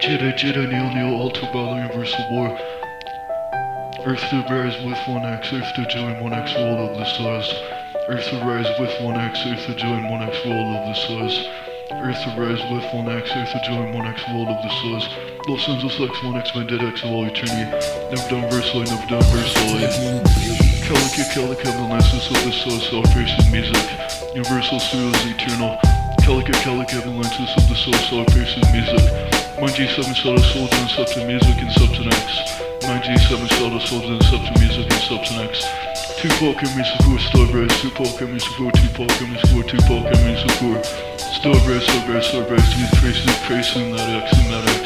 Jedi, Jedi, Neo, Neo, Ultra Battle, Universal War. Earth to rise with 1x, Earth to join 1x world of the stars. Earth to rise with 1x, Earth to join 1x world of the stars. Earth to rise with 1x, Earth to join 1x world of the stars. Los Angeles X, 1x, my dead X of all eternity. Never done versely, never done versely. Calica, Calica, the lenses of the source, operation music. Universal Studios eternal. Calica, Calica, the lenses of the source, operation music. My G7 Shadow Soldier and Substance Music and Substance X. My G7 Shadow Soldier and Substance Music and Substance X. Tupac and Music for Starbreast, Tupac and Music for Tupac and Music for Tupac and Music for Starbreast, Starbreast, Starbreast. These crazy, crazy, that X and that X.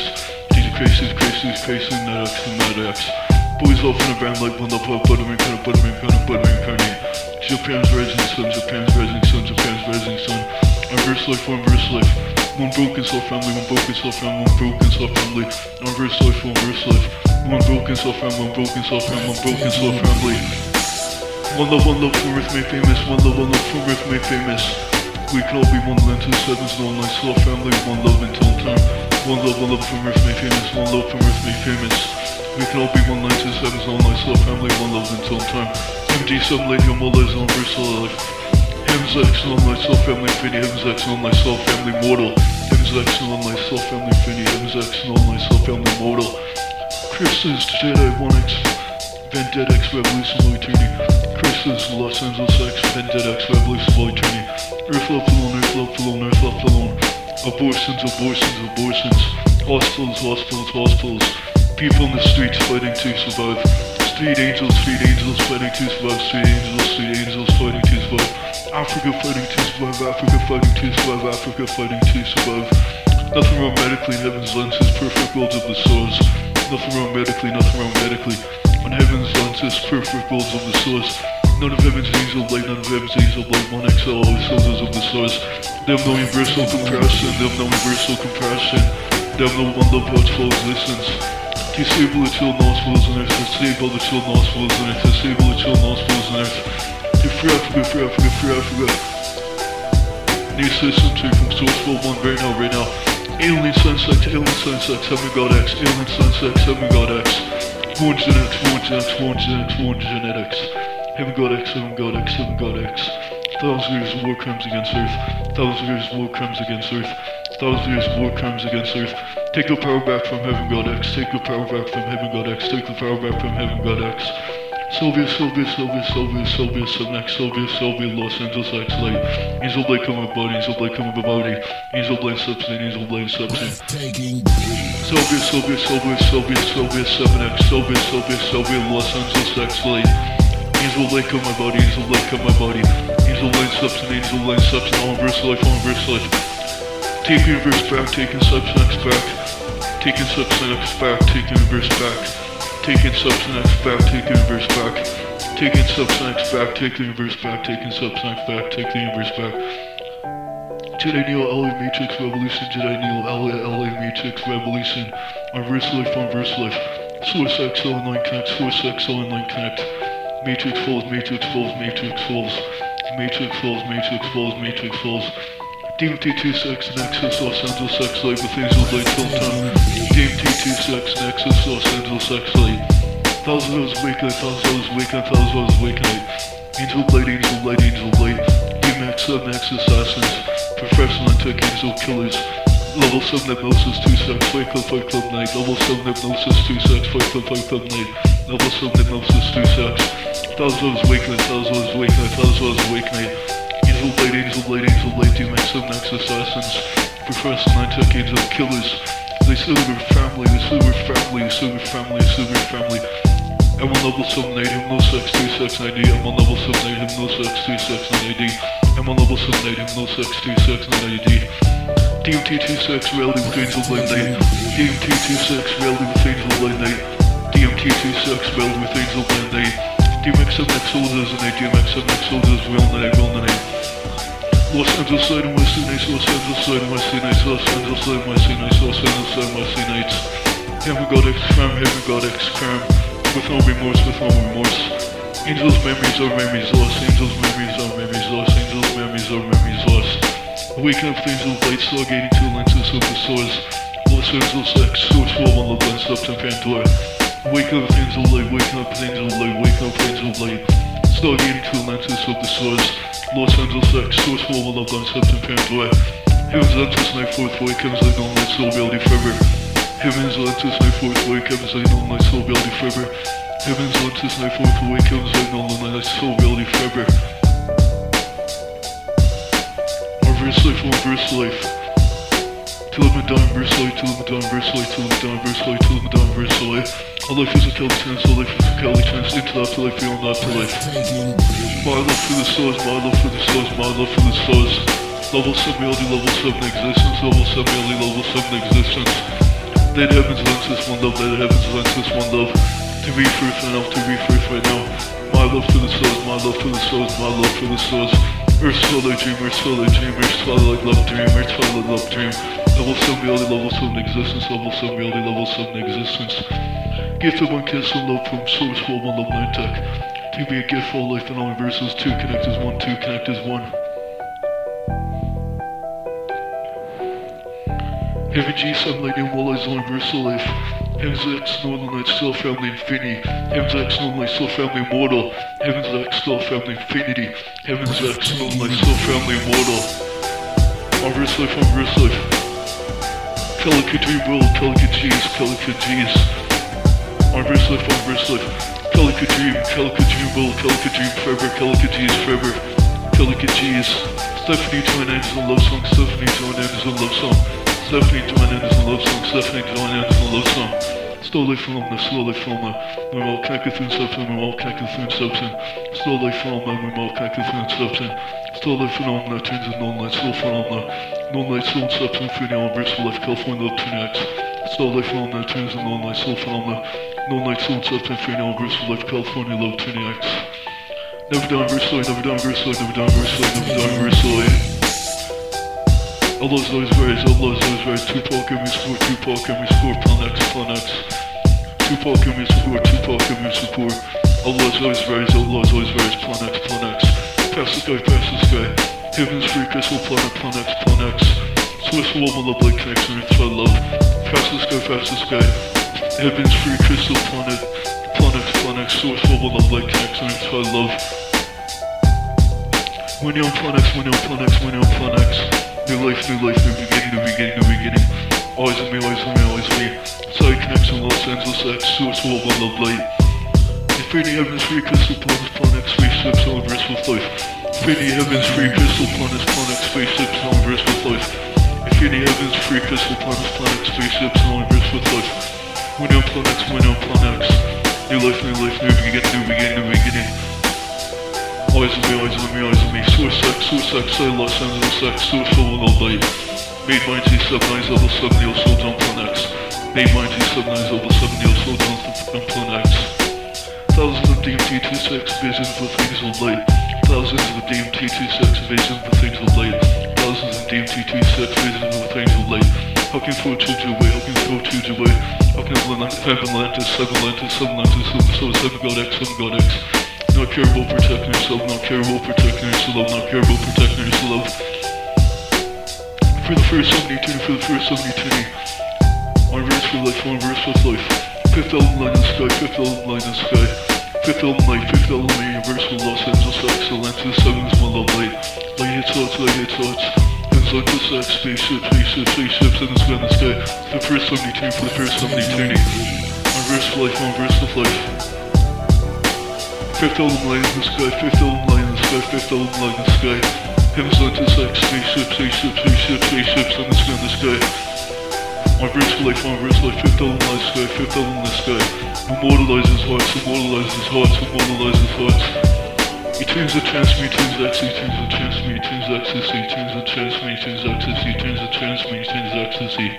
These crazy, crazy, crazy, that X and that X. Boys off in a band like one up, buttermilk, kind of buttermilk, kind of buttermilk, kind of. Japan's rising sun, Japan's rising sun, Japan's rising sun. One verse life, one verse life. One broken soul family, one broken soul family, one broken soul family. One verse life, one verse life. One broken soul family, one broken soul family, one broken soul family. One love, one love from Earth made famous. One love, one love from Earth made famous. We can all be one land to sevens, no nice soul family. One love until time. One love, one love from Earth made famous. One love from Earth made famous. We can all be one line to sevens, all nice love family. One love until time. MG7 lady, I'm all lives on verse life. On my soul family infinity, on my soul family mortal. X on my soul family infinity, Hems X on my soul family mortal. Chris is Jedi 1X, Vendetta X Revolution Eternity. Chris is Los Angeles X, Vendetta X Revolution Eternity. Earth left alone, Earth left alone, Earth left alone. Abortions, abortions, abortions. Hospitals, hospitals, hospitals. People in the streets fighting to survive. Street angels, street angels fighting to survive. Street angels, street angels fighting to survive. Africa fighting to survive. Africa fighting to survive. Africa fighting to survive. Nothing wrong medically in heaven's lenses. Perfect worlds of the source. Nothing wrong medically. Nothing wrong medically. On heaven's lenses. Perfect worlds of the source. None of heaven's angel light. None of heaven's angel light. One XL. The soldiers of the source. Them no universal comparison. Them no universal comparison. Them no one love full existence. Disable the chill nostrils and earth, disable the chill nostrils and earth, disable the chill nostrils and earth. New system two from source full one right now, right now. Alien sunset, alien sunset, seven god X, alien sunset, seven god X. One genetics, one genetics, one genetics, one genetics. Heaven god X, heaven god X, heaven god X. Thousand years of war crimes against Earth. Thousand years of war crimes against Earth. Thousand years of war crimes against Earth. Take the power back from Heaven God X. Take the power back from Heaven God X. Take the power back from Heaven God X. Sylvia, Sylvia, Sylvia, Sylvia, Sylvia, Subnex, Sylvia, Sylvia, Los Angeles X Light. Angel Blade coming body, Angel Blade coming body, Angel Blade substance, Angel Blade substance. Sylvia, Sylvia, Sylvia, Sylvia, Sylvia, 7X, Sylvia, Sylvia, Sylvia, Los Angeles X Light. Angel Blade come my body, Angel Blade come my body. Angel Blade substance, Angel Blade substance, all verse life, all verse life. Take universe back, taking substance back. Taking substance back, taking universe back. Taking substance back, taking universe back. Taking substance back, taking universe back. Taking substance back, taking the universe back. Jedi Neo LA Matrix Revolution, Jedi Neo LA LA Matrix Revolution. On verse life, on verse life. Source XL and Line Connect, Source XL and Line Connect. Matrix falls, Matrix falls, Matrix falls. Matrix falls, Matrix falls, Matrix falls. DMT26 Nexus Los Angeles X Light with Angel Light Tilton. DMT26 Nexus Los Angeles X Light. Thousand hours awakening, thousand hours awakening, thousand hours awakening. Angel Light, Angel Light, Angel Light. DMX Nexus Assassins. Professional and Tech Angel Killers. Level 7 Hypnosis 2 Sex Fight Club Fight Club Night. Level 7 Hypnosis 2 Sex Fight Club Fight Club Night. Level 7 Hypnosis 2 Sex. Thousand hours awakening, thousand hours awakening, thousand hours of ladies of ladies of ladies make some next assassins, professor professional decades of killers. They sue family, they sue family, they sue family, they sue family. I'm on level 780, no sex, 3690. I'm on level 780, no sex, 3690. I'm on level 780, no sex, 3690. DMT26 reality with Angel blade. Night. DMT26 reality with Angel blade. Night. DMT26 reality with Angel blade. Night. DMX 7X soldiers and they DMX 7X soldiers, real night, real night. Los Angeles side and West Nights, Los Angeles side and West Nights, Los Angeles side and West Nights, Los Angeles side and West Nights. Heaven God X crime, Heaven God X crime. With no remorse, with no remorse. Angels' memories are memories lost, angels' memories are memories lost, angels' memories are memories lost. Awaken up to angels' light, stargating to lenses of the source. Los Angeles X, Source World on the Blend Substance Pandora. Wake up things of light, wake up things of light, wake up things of light. Start getting to Atlantis of the source. Los Angeles X, Source World on the Blend Substance Pandora. Heaven's Atlantis, Night Fourth Way, Heaven's Light, All Night, Soul, Reality, Forever. Heaven's Atlantis, Night Fourth Way, Heaven's Light, All Night, Soul, Reality, Forever. Heaven's Atlantis, Night Fourth Way, Heaven's Light, All Night, Soul, Reality, Forever. Reverse life, reverse life. Till I'm down, verse light, till I'm down, verse light, till I'm down, verse light, till I'm down, verse light. All life is a Kelly chance, all life is a Kelly chance, into afterlife, beyond afterlife. My love for the stars, my love for the stars, my love for the stars. Level 7 reality, level 7 existence, level 7 reality, level 7 existence. Let heavens lenses, one love, let heavens lenses, one love. To be free right now, to be free right now. My love for the stars, my love for the stars, my love for the stars. Earth twilight dreamer, twilight dreamer, twilight love dreamer, twilight love dream. Level 7 reality, level 7 existence, level 7 reality, level 7 existence. Gift of one kiss love from source, world, one love, nine tech. To be a gift for all life and all universes, two connect as one, two connect as one. Heavy G, sunlight, and wall eyes, all universal life. Heaven's X, Northern Light, Soul Family Infinity. Heaven's X, Northern Light, Soul Family Immortal. Heaven's X, Soul Family Infinity. Heaven's X, Northern Light, Soul Family Immortal. Unverse Life, Unverse Life. World, Calica G's, Calica G's. Unverse Life, Unverse Life. Calica Dream, Calica Dream World, Calica Dream Forever, Calica G's Forever. Calica G's. Stephanie Join Anderson Love Song, Stephanie Join Anderson Love Song. Stephanie Join Anderson Love Song, Stephanie Join Anderson Love Song. Slowly the slowly the we're all connected through substance, we're all connected through substance. Slowly the we're all connected through substance. Slowly phenomena turns into non-light, slow phenomena. Non-light, slow substance, through the universe for life, California love 2x. Slowly phenomena turns into non-light, slow phenomena. Non-light, slow substance, through the universe for life, California love 2x. Never done verse never done verse never done light, never done light. Allah's always rise, Allah's always rise. Tupac give me support, Tupac give me support, Plan X, Plan X. Tupac give me support, Tupac give me support. Allah's always rise, Allah's always rise, Plan X, Plan X. Pass the sky, pass the sky. Heaven's free crystal planet, Plan X, Plan X. Swiss woman, love like connection, it's my love. Sky, pass the sky. Heaven's free crystal planet, Planet, X, Plan X. Swiss woman, love like connection, it's my love. When you're on Plan X, when you're on Plan X, when you're on Plan X. New life, new life, new beginning, new beginning, new beginning. Always me, always me, always me. Side connection, Los Angeles X, source one love light. Infinity heavens, free crystal planets, planet, spaceships, all with life. Infinity heavens, free crystal planets, planet, spaceships, all verse with life. Infinity heavens, free crystal planets, planet, spaceships, all verse with life. When on planets, when on planets. New life, new life, new beginning, new beginning, new beginning. Always with me, always with me, always with me. Source X, Source X, I Los Angeles X, Source full and all light. Made mine T7 9 level 7 Neo Soul Down Plan X. Made mine T7 9 level 7 Neo Soul Down Plan X. Thousands of DMT 26 visions with things of light. Thousands of DMT 26 visions with things of light. Thousands of DMT 26 visions with things of light. How can four choose your way? How can four choose your way? How can heaven Atlantis, seven Atlantis, seven Atlantis, seven, seven, seven God X, seven God X. Not care about protecting yourself, not care about protecting yourself, not care protecting yourself. For the first 72, for the first 72. On verse for life, on verse with life. Fifth album line in the sky, fifth album line in the sky. Fifth light, fifth light, universal Los Angeles excellence, the sevens, one love light. Light hits thoughts, light hits thoughts. Atlantis X, spaceship, spaceship, spaceships in the sky, in the sky. The first 72 for the first 72. On verse for life, verse with life. Fifth album light in the sky, fifth album light in the sky, fifth album light in the sky. Heaven's Atlantis X, spaceship, spaceship, spaceship, spaceships in the sky, in the sky. On verse for life, verse life, fifth album light in the sky, fifth album in the sky. Immortalizes hearts, immortalizes hearts, immortalizes hearts. He tunes the trance me, tunes ecstasy, tunes the trance me, tunes ecstasy, tunes the trance me, tunes ecstasy, tunes the trance me, tunes ecstasy.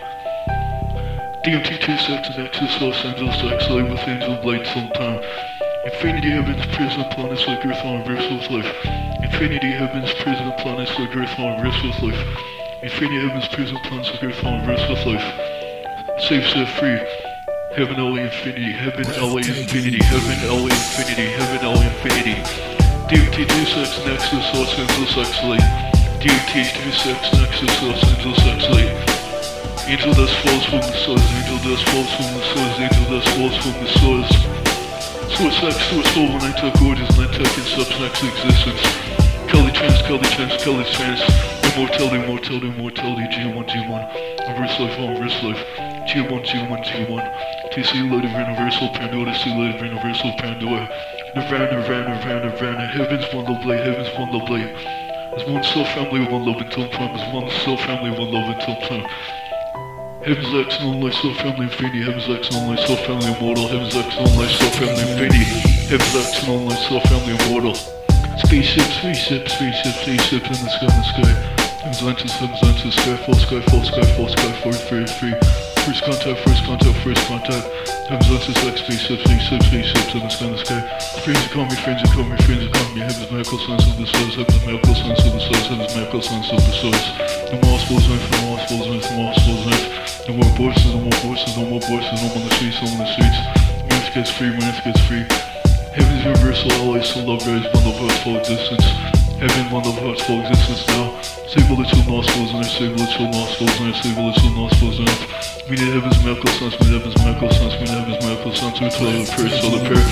DMT 26 and Exodus Los Angeles X, light with angel light sometime. Infinity heavens, prison planets like Earth on verse with life. Infinity heavens, prison planets like Earth on verse with life. Infinity heavens, prison planets like Earth on verse with life. Safe, set free. Heaven, LA, infinity. Heaven, LA, infinity. Heaven, LA, infinity. Heaven, LA, infinity. DMT 26 Nexus Los Angeles X light. DMT 26 Nexus Los Angeles light. Angel dust falls from the stars, angel dust falls from the stars, angel dust falls from the stars. Source X, source full when I took orders and I took in substance existence. Kelly trans, Kelly trans, Kelly trans. Immortality, immortality, immortality, G1, G1. Reverse life, reverse life. G1, G1, G1. TC of universal Pandora, C light of universal Pandora. Nirvana, Nirvana, Nirvana, Nirvana. Heaven's one love light, heaven's one love light. As one soul family, one love until time. As one soul family, one love until time. Heaven's and only soul family infinity. Heaven's and only soul family immortal. Heaven's and only soul family infinity. Heaven's and only soul family immortal. Spaceship, spaceship, spaceship, spaceship in the sky, in the sky. Heaven's Atlantis, Heaven's Atlantis, Skyfall, Skyfall, Skyfall, Skyfall, free, free. First contact, first contact, first contact. Heaven's Atlantis, X, spaceship, spaceship, spaceships in the sky, in the sky. Friends call me, friends call me, friends call me. Heaven's medical science of the stars, heaven's medical science of the stars, heaven's medical science of the stars. No more spells, no more spells, no more spells, no no more voices, no more voices, no more voices, no more on the streets, no more on the streets. Earth gets free, when Earth gets free. Heaven's universal always so love rise, one love hearts for existence. Heaven, one love hearts for existence now. Save the two nostrils and save the two nostrils and save the two nostrils and we need heaven's miracle sons, we need heaven's miracle sons, we need heaven's miracle sons, we tell the prayer, tell the prayer.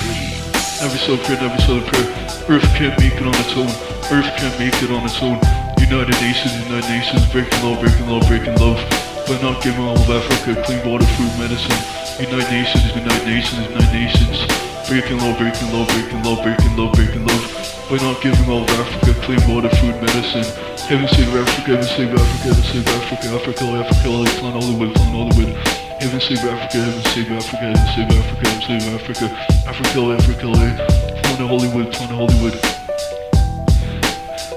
Every soul prayer, every soul prayer. Earth can't make it on its own. Earth can't make it on its own. United Nations, United Nations, breaking law, breaking law, breaking love. By not giving all of Africa clean water, food, medicine. United Nations, United Nations, United Nations. Breaking law, breaking law, breaking law, breaking law, breaking love. By not giving all of Africa clean water, food, medicine. Heaven save Africa, heaven save Africa, heaven save Africa, Africa, Africa, like plan Hollywood, plan Hollywood. Heaven save Africa, heaven save Africa, heaven save Africa, heaven save Africa, Africa, Africa, like plan Hollywood, plan Hollywood.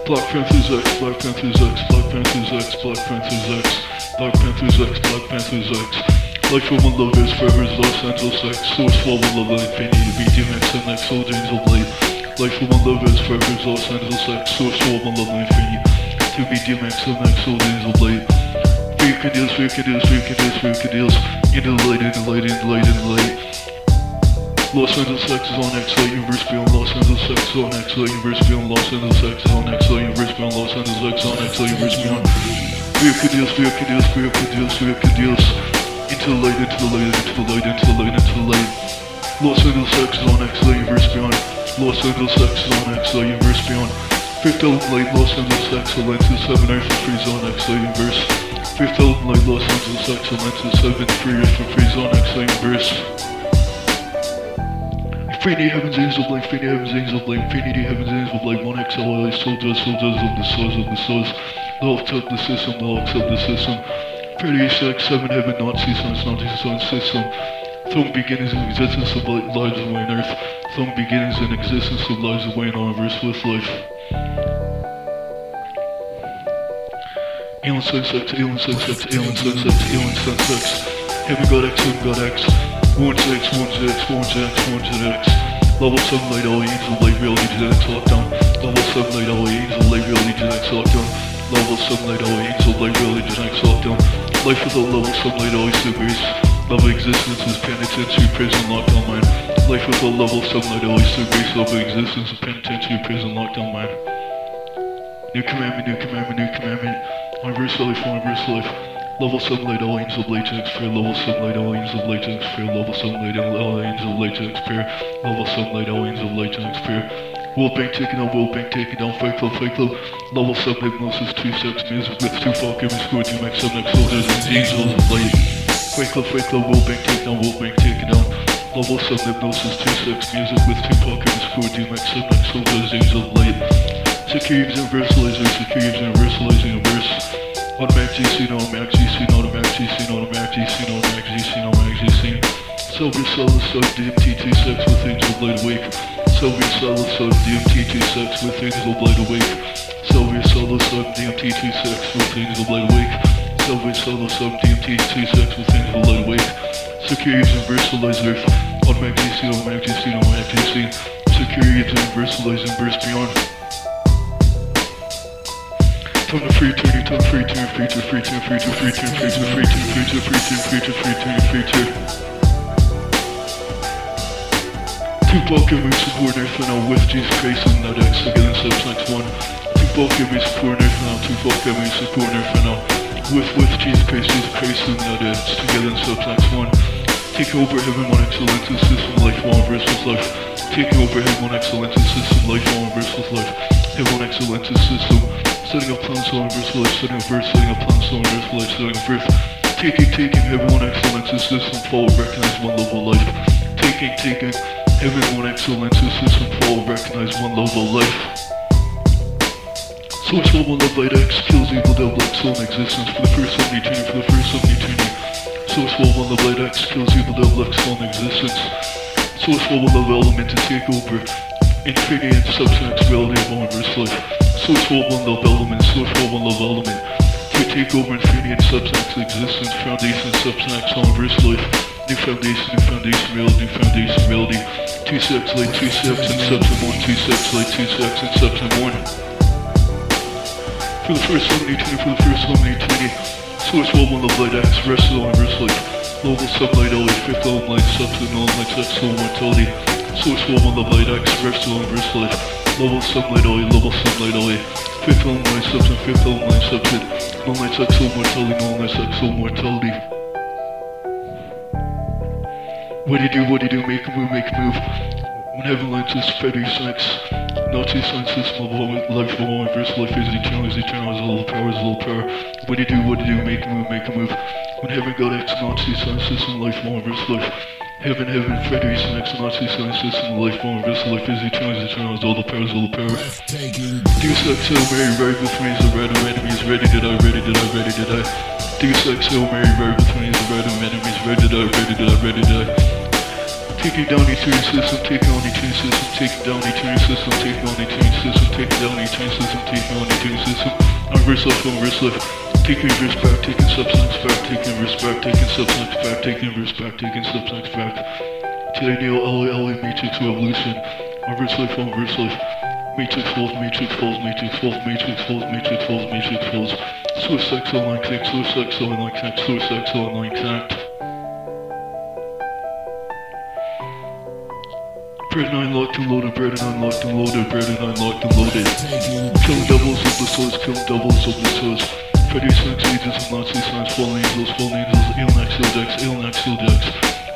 Black Panthers X, Black Panthers X, Black Panthers X, Black Panthers X, Black Panthers X, Black Panthers X. Life for like Roman lovers, forever's love signs of sex Source full of love and infinity, medium X and X, all dreams of light Like Roman lovers, forever's love signs of sex Source full of love and infinity, to medium X and X, all dreams of light Fake ideas, fake ideas, fake ideas, fake ideas. In the light, in the light, in the light, in the light. Los Angeles X is on X, light universe beyond Los Angeles X is on X, light universe beyond Los Angeles X is on X, light universe beyond Los Angeles X on X, light universe beyond. Fake ideas, fake ideas, fake ideas, fake ideas. Into the light, into the light, into the light, into the light, into the light. Los Angeles X is on X, light universe beyond. Los Angeles X is on X, light universe beyond. Fifth element light, Los Angeles X, Atlantis, 7 Earth and free zone X, light universe. Fifth element light, Los Angeles X, Atlantis, 7 free Earth and free zone X, light universe. Infinity heavens, angels of light, infinity heavens, angels of light, infinity heavens, angels of light, one XLI, soldiers, soldiers of the souls of the souls. They'll accept the system, they'll accept the system. Pretty X, seven heaven, Nazi sons, Nazi sun system. Throne beginnings and existence of lives away on earth. Throne beginnings and existence of lives away in our verse with life. Alien sex X, alien sex X, alien sex X, alien sex Heaven God X, heaven God X. One X, one X, one X, one X. Level 7 light, all angels, light reality, genetics lockdown. Level 7 light, all angels, light reality, genetics lockdown. Level 7 light, all angels, light reality, genetics lockdown. Life without level 7 light, always supers. Love existence is penitentiary, prison, lockdown, man. Life without level 7 light, always supers. Love existence is penitentiary, prison, lockdown, man. New commandment, new commandment, new commandment. Universe life, universe life. Level 7 light, all angels of latex fear. Level 7 light, all angels of latex fear. Level 7 light, all angels of latex fear. Level 7 light, all angels of latex fear. Warping, taking on, warping, taking on, faithful, faithful. Level 7 hypnosis, 2 steps, music with 2 fuck, every score, 2 make 7 next soldiers, and angels of light. Faithful, faithful, warping, taking on, warping, taking on. Level 7 hypnosis, 2 steps, music with 2 fuck, every score, 2 make 7 next soldiers, angels of light. Secure universalizing, secure universalizing, verse. Automatic GC, no, automatic GC, no, automatic GC, no, automatic GC, no, automatic GC, no, automatic GC. Silver, silver, silver, DMT, 2 steps with angels of light awake. Silver Cellar Sub DMT2 sex with angel blade awake. Silver Cellar Sub DMT2 sex with angel blade awake. Silver Cellar Sub DMT2 sex with angel blade awake. Securities universalizer. Automatic GC, automatic GC, no automatic GC. Securities universalizer, burst beyond. Time to free turn, time free turn, free turn, free turn, free turn, free turn, free turn, free turn, free turn, free turn, free turn, free turn, free turn. Two Valkyries subordinates are now with these face on that X in steps, next one. Two Valkyries subordinates are now two Valkyries subordinates are now with with these faces face on that X together in steps, next one. Take over heaven one excellence and system life one versus life. Take over heaven one excellence and system life one versus life. Heaven one excellence and system. Setting up plans on verse life, setting up verse, setting up plans on verse life, setting up verse. Taking, taking, heaven one excellence and system, follow, recognize one level of life. Taking, taking heaven, one excellence system, follow, recognize one level of life. Source one one love light X kills evil devil X soul in existence for the first omni-tuning for the first omni-tuning. Source one one love light X kills evil devil X soul in existence. Source one one love element to take over infinity and substance reality of all verse life. Source one one love element, source one one love element to take over infinity and substance existence, foundation substance all verse life. New foundation, new foundation reality, new foundation reality. Two sex light, two sex and substance one, two sex light, two sex and substance one. For the first omni-tuning, for the first omni-tuning. Source one one love light X, rest of the universe light. Level sunlight only, fifth element light, substance non light, sex soul mortality. Source one one love light X, rest of the universe light. Level sunlight only, level sunlight only. Fifth element light, substance, fifth element light, substance. Non light, soul mortality, non light, sex soul mortality. What do you do, what do you do, make a move, make a move. When heaven lands is Freddy sex. Nazi science of all life of all verse life is eternal, is eternal, is a little power, is a little power. What do you do, what do you do, make a move, make a move. When heaven got X, Nazi science system, life of all verse life. Heaven, heaven, Freddy sex, Nazi science system, life all verse life is eternal, is eternal, is all the power, is all the power. Deus Ex Hail Mary, ride with me, is a ride of enemies, ready did I, ready did I, ready did I. Deus Ex Hail oh, Mary, ride with me, is a ride of enemies, ready did I, ready did I, ready did I. Taking down the tuning system, taking on the tuning system, taking down the tuning system, taking on the tuning system, taking down the tuning system, taking on the tuning system. On verse left, on verse left. Taking verse back, taking substance back, taking verse back, taking substance back, taking verse back, taking substance back. Today, Neo LA, LA Matrix Revolution. On verse life, on verse life. Matrix falls, Matrix falls, Matrix falls, Matrix falls, Matrix falls, Matrix falls. X, online connect, X, online connect, X, online connect. Bread and unlocked and loaded, bread and unlocked and loaded, bread and unlocked and loaded. Killing doubles of the souls, killing doubles of the souls. Freddy Sex Ages and Nazi Science, fallen angels, fallen angels, alien axial dex, alien axial dex.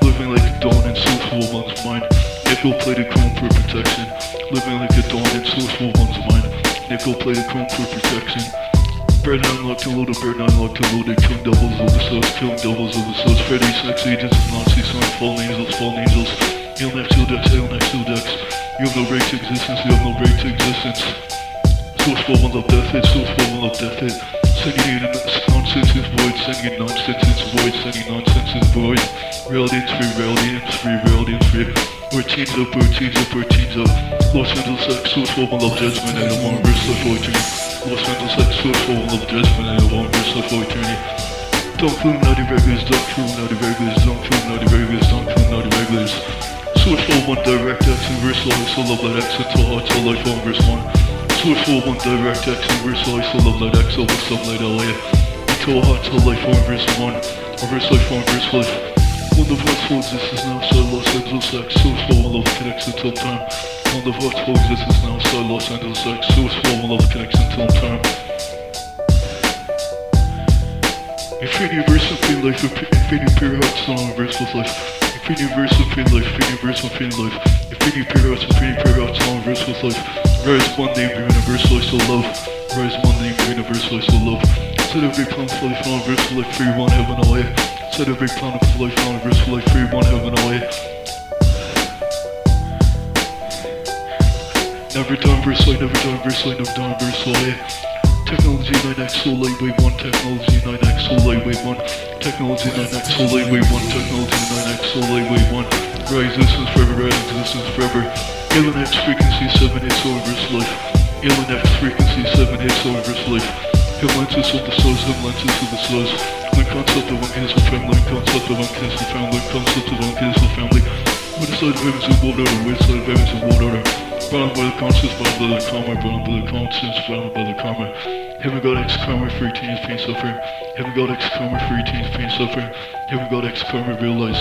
Living like a dawn in soulful one's mind. Nickel plated chrome for protection. Living like a dawn in soulful one's mind. Nickel plated chrome for protection. Bread and unlocked and loaded, bread and unlocked and loaded. Killing doubles of the souls, killing doubles of the souls. Freddy Sex Agents and Nazi Science, fallen angels, fallen angels. Alien axial dex, alien axial dex. You have no right to existence, you have no right to existence. Source for one of death hit, source for one of death hit. Sending in nonsense is void, sending in nonsense is void, sending nonsense is void. Reality is free, reality is free, reality is free. Routines up, routines up, routines up. Los Angeles X, source for one of judgment and a one verse life for eternity. Los Angeles X, source for one of judgment and a one verse life for eternity. Don't kill naughty regulars, don't kill naughty regulars, don't kill naughty regulars, don't kill naughty regulars. Source for one direct X and verse life, so love that X until heart, till life on verse one. Source for one direct X and verse life, so love that X over sunlight LA. Until heart, till life on verse one. Or verse life on verse life. One of hearts full existence now, so Los Angeles X. Source for one love connects until time. One of hearts full existence now, so Los Angeles X. Source for one love connects until time. Infinity verse infinity life, infinity pure hearts, no verse with life. Infinity verse infinity life, infinity verse infinity life. Infinity hearts, infinity hearts, no verse with life. Rise one name, universal, so love. Rise one name, universal, so love. Set every plan for life, on verse life, free one heaven away. Set every plan for life, on verse life, free one heaven away. Never done verse light, never done verse light, never done verse away. Technology 9x soul lightweight 1, technology 9x soul lightweight 1, technology 9x soul lightweight 1, technology 9x soul lightweight 1. Rise existence forever, rise existence forever. Alien X frequency 7 hits over verse life. Alien X frequency 7 hits over verse life. Hemlensis of the souls, hemlensis of the souls. Link concept of uncancelled family, link concept of uncancelled family, link concept of uncancelled family. With the side of heavens and world order, with the side of heavens and world order. Bound by the conscience, bound by the karma, bound by the conscience, bound by the karma. Heaven God X karma free teens, pain suffering. Heaven God X karma free teens, pain suffering. Heaven God X karma realize.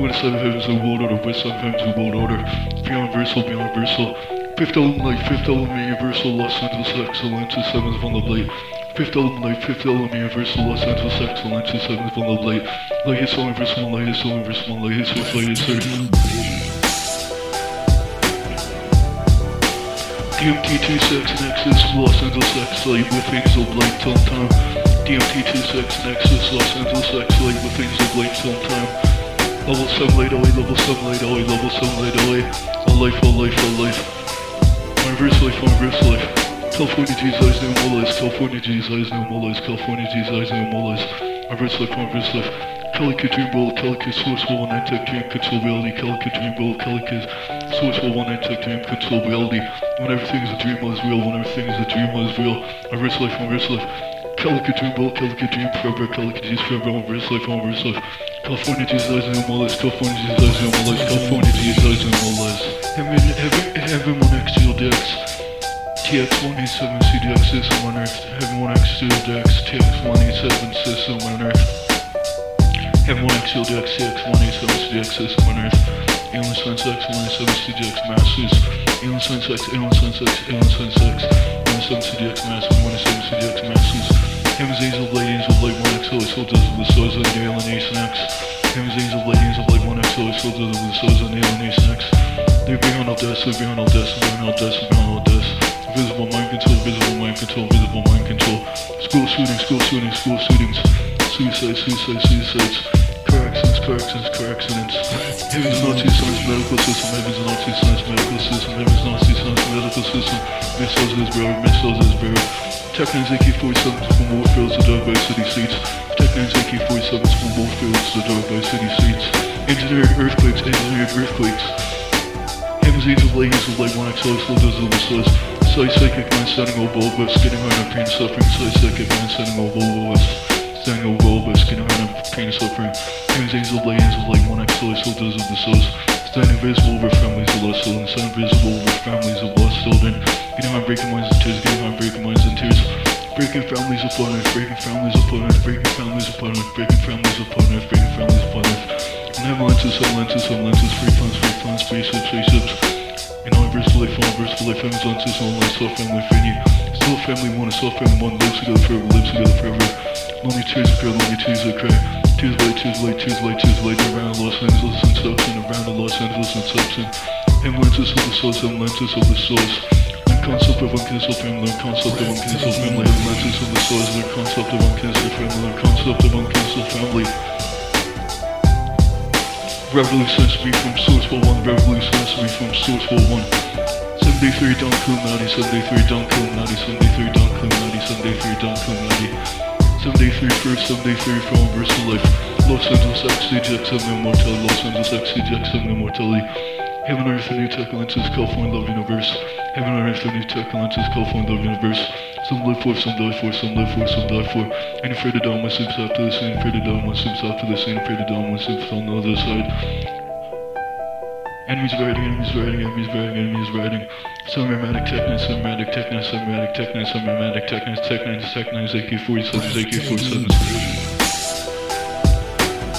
With the side of heavens and world order, the side of heavens and world order. Beyond versal, beyond versal. Fifth element light, fifth element universal, Los Angeles excellence, seventh on the blade. Fifth element light, fifth element universal, Los Angeles excellence, seventh one of light. Light is all universal, light is all universal, light is source, light is third. DMT26 Nexus, Los Angeles X Light with of light till time. DMT26 Nexus, Los Angeles X Light with of light till time. Level 7 light away, level 7 light away, level 7 light away. All life, all life, all life. Universe life, universe life. California G's eyes, no more lies. California G's eyes, no more lies. California G's eyes, no more lies. Universe life, universe life. Calicut dream world, Calicut source will one tech dream control reality. Calicut dream world, Calicut source will one tech dream control reality. When everything is a dream was real, when everything is a dream was real. Reverse life, reverse life. Calicut dream world, Calicut dream forever. Calicut G's forever. Reverse life, reverse life. California G's eyes no more lies. California G's eyes no more lies. California eyes no more lies. Heaven, heaven, heaven one X shield X. TX187 CDX system on Earth. Heaven 1X shield X. TX187 system on Earth. Heaven 1X shield X. TX187 CDX system on Earth. Alien Sense X, Alien Sense CDX Masters. Alien Sense X, Alien Sense X, Alien Sense X. Alien Sense CDX Masters, 187 CDX Masters. Heaven's Angel Light, Angel Light, 1X, Holy Soldiers of the Stars, and the Alienation X. Heaven's Angel Light, Angel Light, 1X, Holy Soldiers of the Stars, and the Alienation X. They're beyond all deaths, they're beyond all deaths, they're beyond all deaths, they're beyond all deaths. Visible mind control, visible mind control, visible mind control. School shootings, school shootings, school shootings. Suicide, suicide, suicides. Car accidents, car. Heaven's Nazi science medical system, heaven's Nazi science medical system, heaven's Nazi science medical system. Missiles is buried, missiles is buried. Tech 9's AK-47 from Warfields to Dark Bay City Seats. Tech 9's AK-47 from Warfields to Dark Bay City Seats. Engineered earthquakes, engineered earthquakes. Heaven's Angel Light, Angel Light, 1X, Soldiers of the Stars. Sight Psychic Man, Standing Over Bulbous, Getting Around and Pain Suffering. Sight Psychic Man, Standing Over Bulbous. Over Bulbous, Getting Around and Pain and Suffering. Heaven's Angel Light, Angel Light, 1X, Soldiers of the Stars. Standing visible over families of lost children. Standing visible over families of lost children. Getting around breaking minds and tears, getting around breaking minds and tears. Breaking families apart, breaking families apart, breaking families apart, breaking families apart, breaking families apart. And have lenses, have lenses, have lenses, free plans, free plans, spaceships, spaceships. In all verse life, all verse life, heaven's lenses, all life, soul family, infinity. Still family one, soul family one, lives together forever, lives together forever. Lonely tears appear, lonely tears that cry. Tears light, tears light, tears light, tears light, around Los Angeles and around the Los Angeles and Substance. And of the souls, and of the souls. And concept of uncancelled family, and concept of uncancelled family, and lenses of the souls, and concept of uncancelled family, and concept of uncancelled family. Revolution me from Sourceful 1, Revolution me from Sourceful 1. 73 Don Illuminati, 73 Don Illuminati, 73 Don Illuminati, 73 Don Illuminati. 73 first, 73 from Universal Life. Los Angeles XCGX of Immortality, Los Angeles XCGX of Immortality. Heaven on Earth, a new tech lenses, California Love Universe. Heaven on Earth, a new tech lenses, California Love Universe. Some live for, some die for, some live for, some die for. Ain't afraid to die on my sleeps after this, ain't afraid to die on my sleeps after this, ain't afraid to die on my sleeps on the other side. Enemies riding, enemies riding, enemies riding, enemies riding. Some rheumatic techness, some rheumatic techness, some rheumatic techness, some rheumatic techness, techness, techness, AK-47s, AK-47s.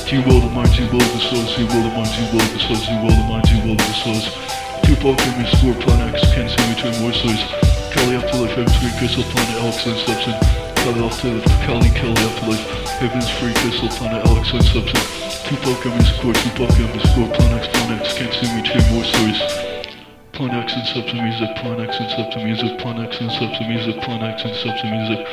T-World of mine, T-World of the source, of mine, T-World of the source, of mine, T-World of the source. Two Pokemon score Plan X, can't see between more source. Kali Afterlife, Heaven's Free Crystal Planet, Alex and Substance. Kali Afterlife, Kali, Kali Afterlife, Heaven's Free Crystal Planet, Alex and Substance. Two Pokemon score, two Pokemon score Plan X, Plan X, can't see between more source. Plan X and Substance Music, Plan X and Substance Music, Plan X and Substance Music, Plan X and Substance Music.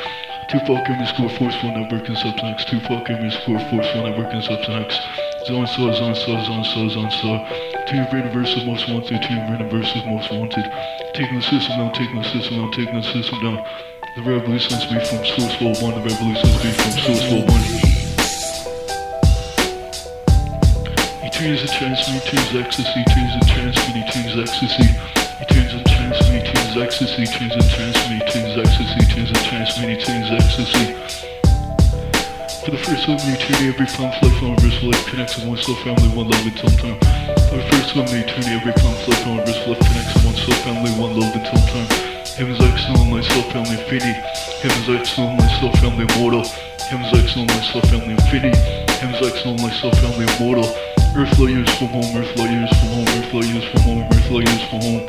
Two Pokemon score forceful network and Substance X. Two Pokemon score forceful network and Substance X. Zone Saw, Zone Saw, Zone Saw, Zone Saw. Team Universe is most wanted, Team Universe is most wanted. Taking the system down, taking the system down, taking the system down. The revolutions be from Sourceful 1, the revolutions be from Sourceful 1. He turns a transmit, he turns ecstasy, turns a transmit, he turns ecstasy. He turns and transmit, he turns ecstasy, turns and transmit, he turns ecstasy, turns and transmit, he turns ecstasy. For the first time in eternity, every conflict on reverse life connects in one soul family, one love until time. The first time in eternity, every conflict on reverse life connects in one soul family, one love until time. Heaven's excellent, my soul family infinity. Heaven's excellent, my soul family immortal. Heaven's excellent, my soul family infinity. Heaven's excellent, my soul family immortal. Earth light years from home, Earth light years from home, Earth light years from home, Earth light years from home.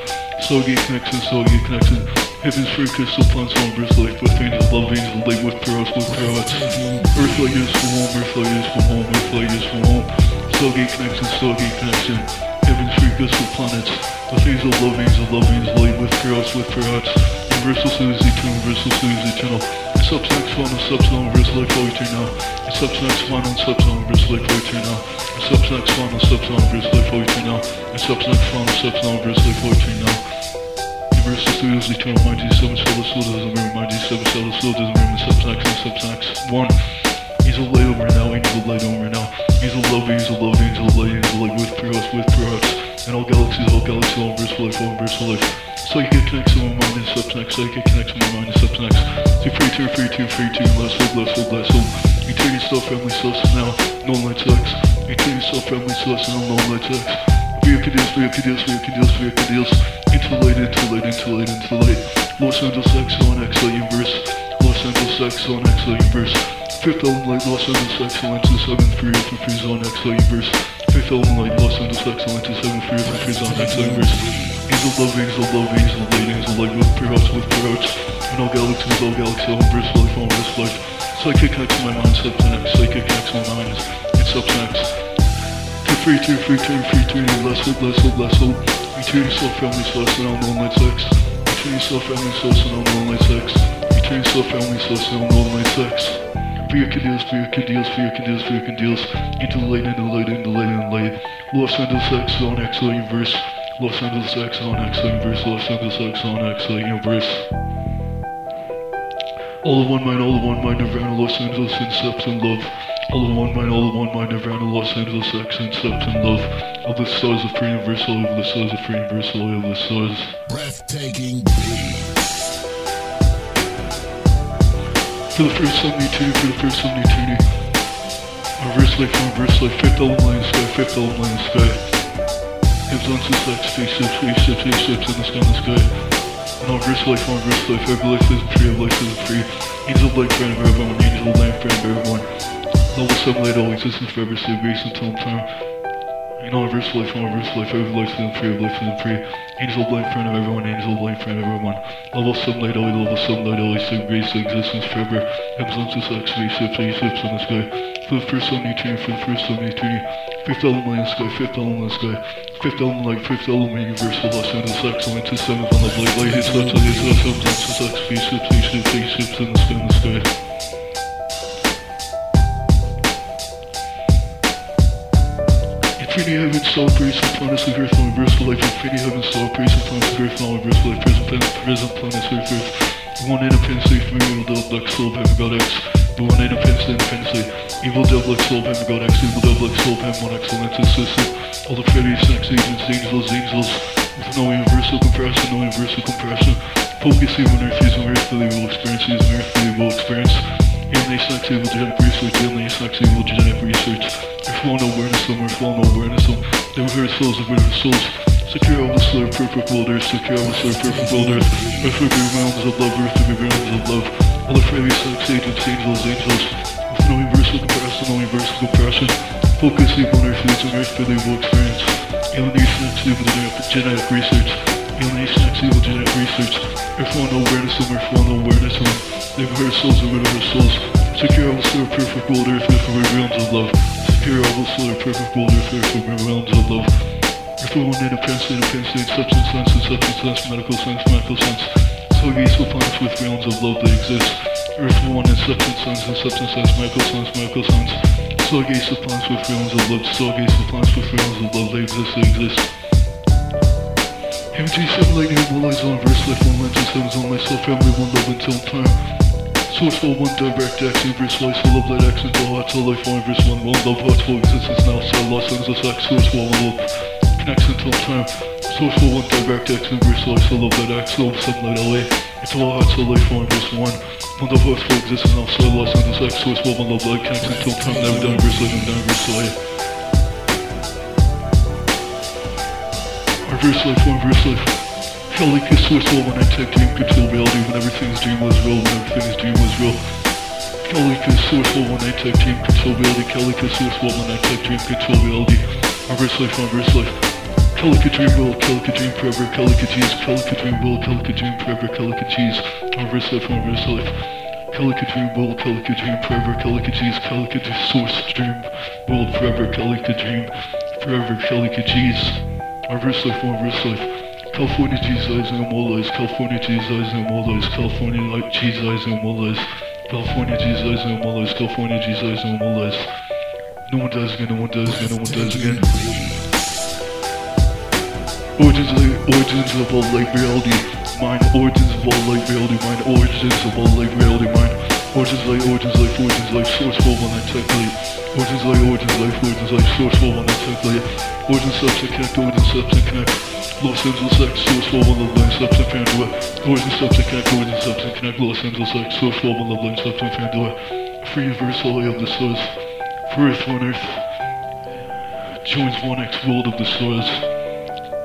Stargate connection, Stargate connection. Heaven's free crystal plants on earth life with angels, love angels, light with pearls, with pearls. Earth is from home, earth is from home, earth is from home. Stargate connection, Stargate connection. Heaven's free crystal planets. With angels, love angels, love angels, light with pearls, with pearls. Universal Studios eternal, universal Studios eternal. Subsex final, subsex universal life all eternal. Subsex final, subsex universal life all eternal. Subsex final, subsex universal life all eternal. Subsex final, subsex universal life all eternal. Universal Studios Eternal Mind G7 Solar doesn't remember Mind G7 Solar doesn't remember Subsax and Subsax 1 He's a light over now, angel of light over now. He's a love, he's a love, angel light, angel light with perhaps, with perhaps. And all galaxies, all galaxies, all universal life, all universal life. Psychic connects to my mind and subtext, psychic connects to my mind and subtext. See free two, free two, free two, less hope, less hope, less hope. Eternity self family source now, no light sex. Eternity self family source now, no light sex. Vehicle deals, vehicle deals, vehicle deals, vehicle deals. Into light, into light, into light, into light. Los Angeles X on X universe. Angeles X on light universe. Fifth element light, Los Angeles excellence is 7 3 for free zone X light universe. Fifth element light, Los Angeles excellence is 7 3 for free zone X light universe. Angel love, angel love, angel light, angel light with perhaps, with perhaps. And all galaxies, all galaxies, all universe life, all universe life. Psychic to my mind, subtext. Psychic to my mind, it's subtext. Two, free, two, free, two, free, less hope, less hope. Return yourself, family, source, and all known light sex. Return yourself, family, source, and all known light sex. Source, and all known light sex. For your deals, for your deals, for your deals, for your deals. Into the light, into the light, into the light, into the light. Los Angeles X on X universe. Los Angeles X on X universe. Los Angeles X on X universe. All of one mind, all of one mind, Nirvana, Los Angeles, Incept and love. All of one mind, all of one mind, Nirvana, Los Angeles, X, and love. All the stars of free universal, all of the stars of free universal, all of the stars. Breathtaking beats. For the first 72, for the first 72. Reverse life, reverse life, fifth element line sky, fifth element line sky. Gives on to sex, spaceship, spaceship, spaceships in the sky, in the sky. All reverse life, all reverse life, every life is free, every life is free. Angel light, friend of everyone, angel light, friend of everyone. Level 7 light, all existence forever, save grace until time. And all reverse life, all reverse life, every life is free, every life is free. Angel light, friend of everyone, angel light, friend of everyone. Level 7 light, all level 7 light, all save grace, existence forever. Unto sex, spaceships, spaceships in the sky. For the first time, eternity, for the first time, eternity. Fifth element in the sky, fifth element in the sky. Fifth element light, fifth element universal, Los Angeles excellent to seventh on the light, light hits us, hits us, heavens unto sex, spaceships, spaceships, spaceships in the sky, in the sky. Infinity heaven, soul, praise, and planets earth, all universal life. Infinity heaven, soul, praise, and planets earth, all universal life. Present planets, present planets, earth, earth. One independence, safe, evil, devil, black soul, heaven, God X. The one independence, independence, evil, devil, black soul, heaven, God X. Evil, devil, black soul, heaven, one excellence, assistant. All the fairies, sex agents, angels, angels. With no universal comparison, no universal comparison. Focusing on earth, using earth, the evil experience, using earth, the evil experience. Alien sex, evil, genetic research, alien sex, evil, genetic research. One awareness of if one awareness of never heard souls of river souls. Secure all the slur, perfect earth, secure all the slur, perfect world earth. Earth will be realms of love, earth will be realms of love. All the fairy sex agents, angels, angels. With no universal comparison, no universal comparison. Focusing on earth, using earth for the evil experience. Alien sex, evil, genetic, research. Alien sex, evil, genetic research. Earth one awareness of earth one awareness of never heard souls of river souls. Secure all the slur, perfect earth, earth will be realms of love. The slur, perfect earth will realms of love. Everyone in a pen state, substance and substance sense, medical sense, medical sense. So useful planets with realms of love they exist. Earth one in substance sense and substance sense, medical sense, medical sense. So useful planets with realms of love, so useful planets with realms of love they exist, they exist. MG7 lightning, one eyes on verse, life one lenses, heavens on myself, family, one love until time. Source for one direct X, inverse life, so love that X into heart, so life one verse one, one love hearts for existence now, so Los Angeles X, source for one love connects until time. Source for one direct inverse life, so love that X, love sunlight LA. It's all hearts, life one verse one. One love hearts for existence now, so Los Angeles X, source for one love light connects until time, never done, verse life, never done, verse life. Reverse life, one verse life. Kelly kiss source all when I tech team control reality when everything's dream was real, when everything's dream was real. Kelly kiss source all when I tech team control reality. Kelly kiss source all when I tech team control reality. Reverse life, reverse life. Calica dream world, Calica dream forever, Calica cheese, Calica dream world, Calica dream forever, Calica cheese, reverse life, reverse life. Calica dream world, Calica dream forever, Calica cheese, Calica source dream world forever, Calica dream forever, Calica cheese, reverse life, reverse life. California cheese eyes and all eyes, California cheese eyes and all eyes, California light cheese eyes and all eyes, California cheese eyes and all eyes, California cheese eyes and all eyes. No one dies again, no one dies again, no one dies again. Origins of, origins of all light reality, mind, origins of all light reality, mind, origins of all light reality, mind. Origins light, origins life, origins life, source full one night tech. Origins light, origins life, origins life, source full one night tech light. Origins substance connect, origins substance connect. Los Angeles X, source full one love line, substance Pandora. Origins substance connect, origins substance connect. Los Angeles X, source full one love line, substance Pandora. Free universal of the stars. For Earth, one Earth. Joins one X world of the stars.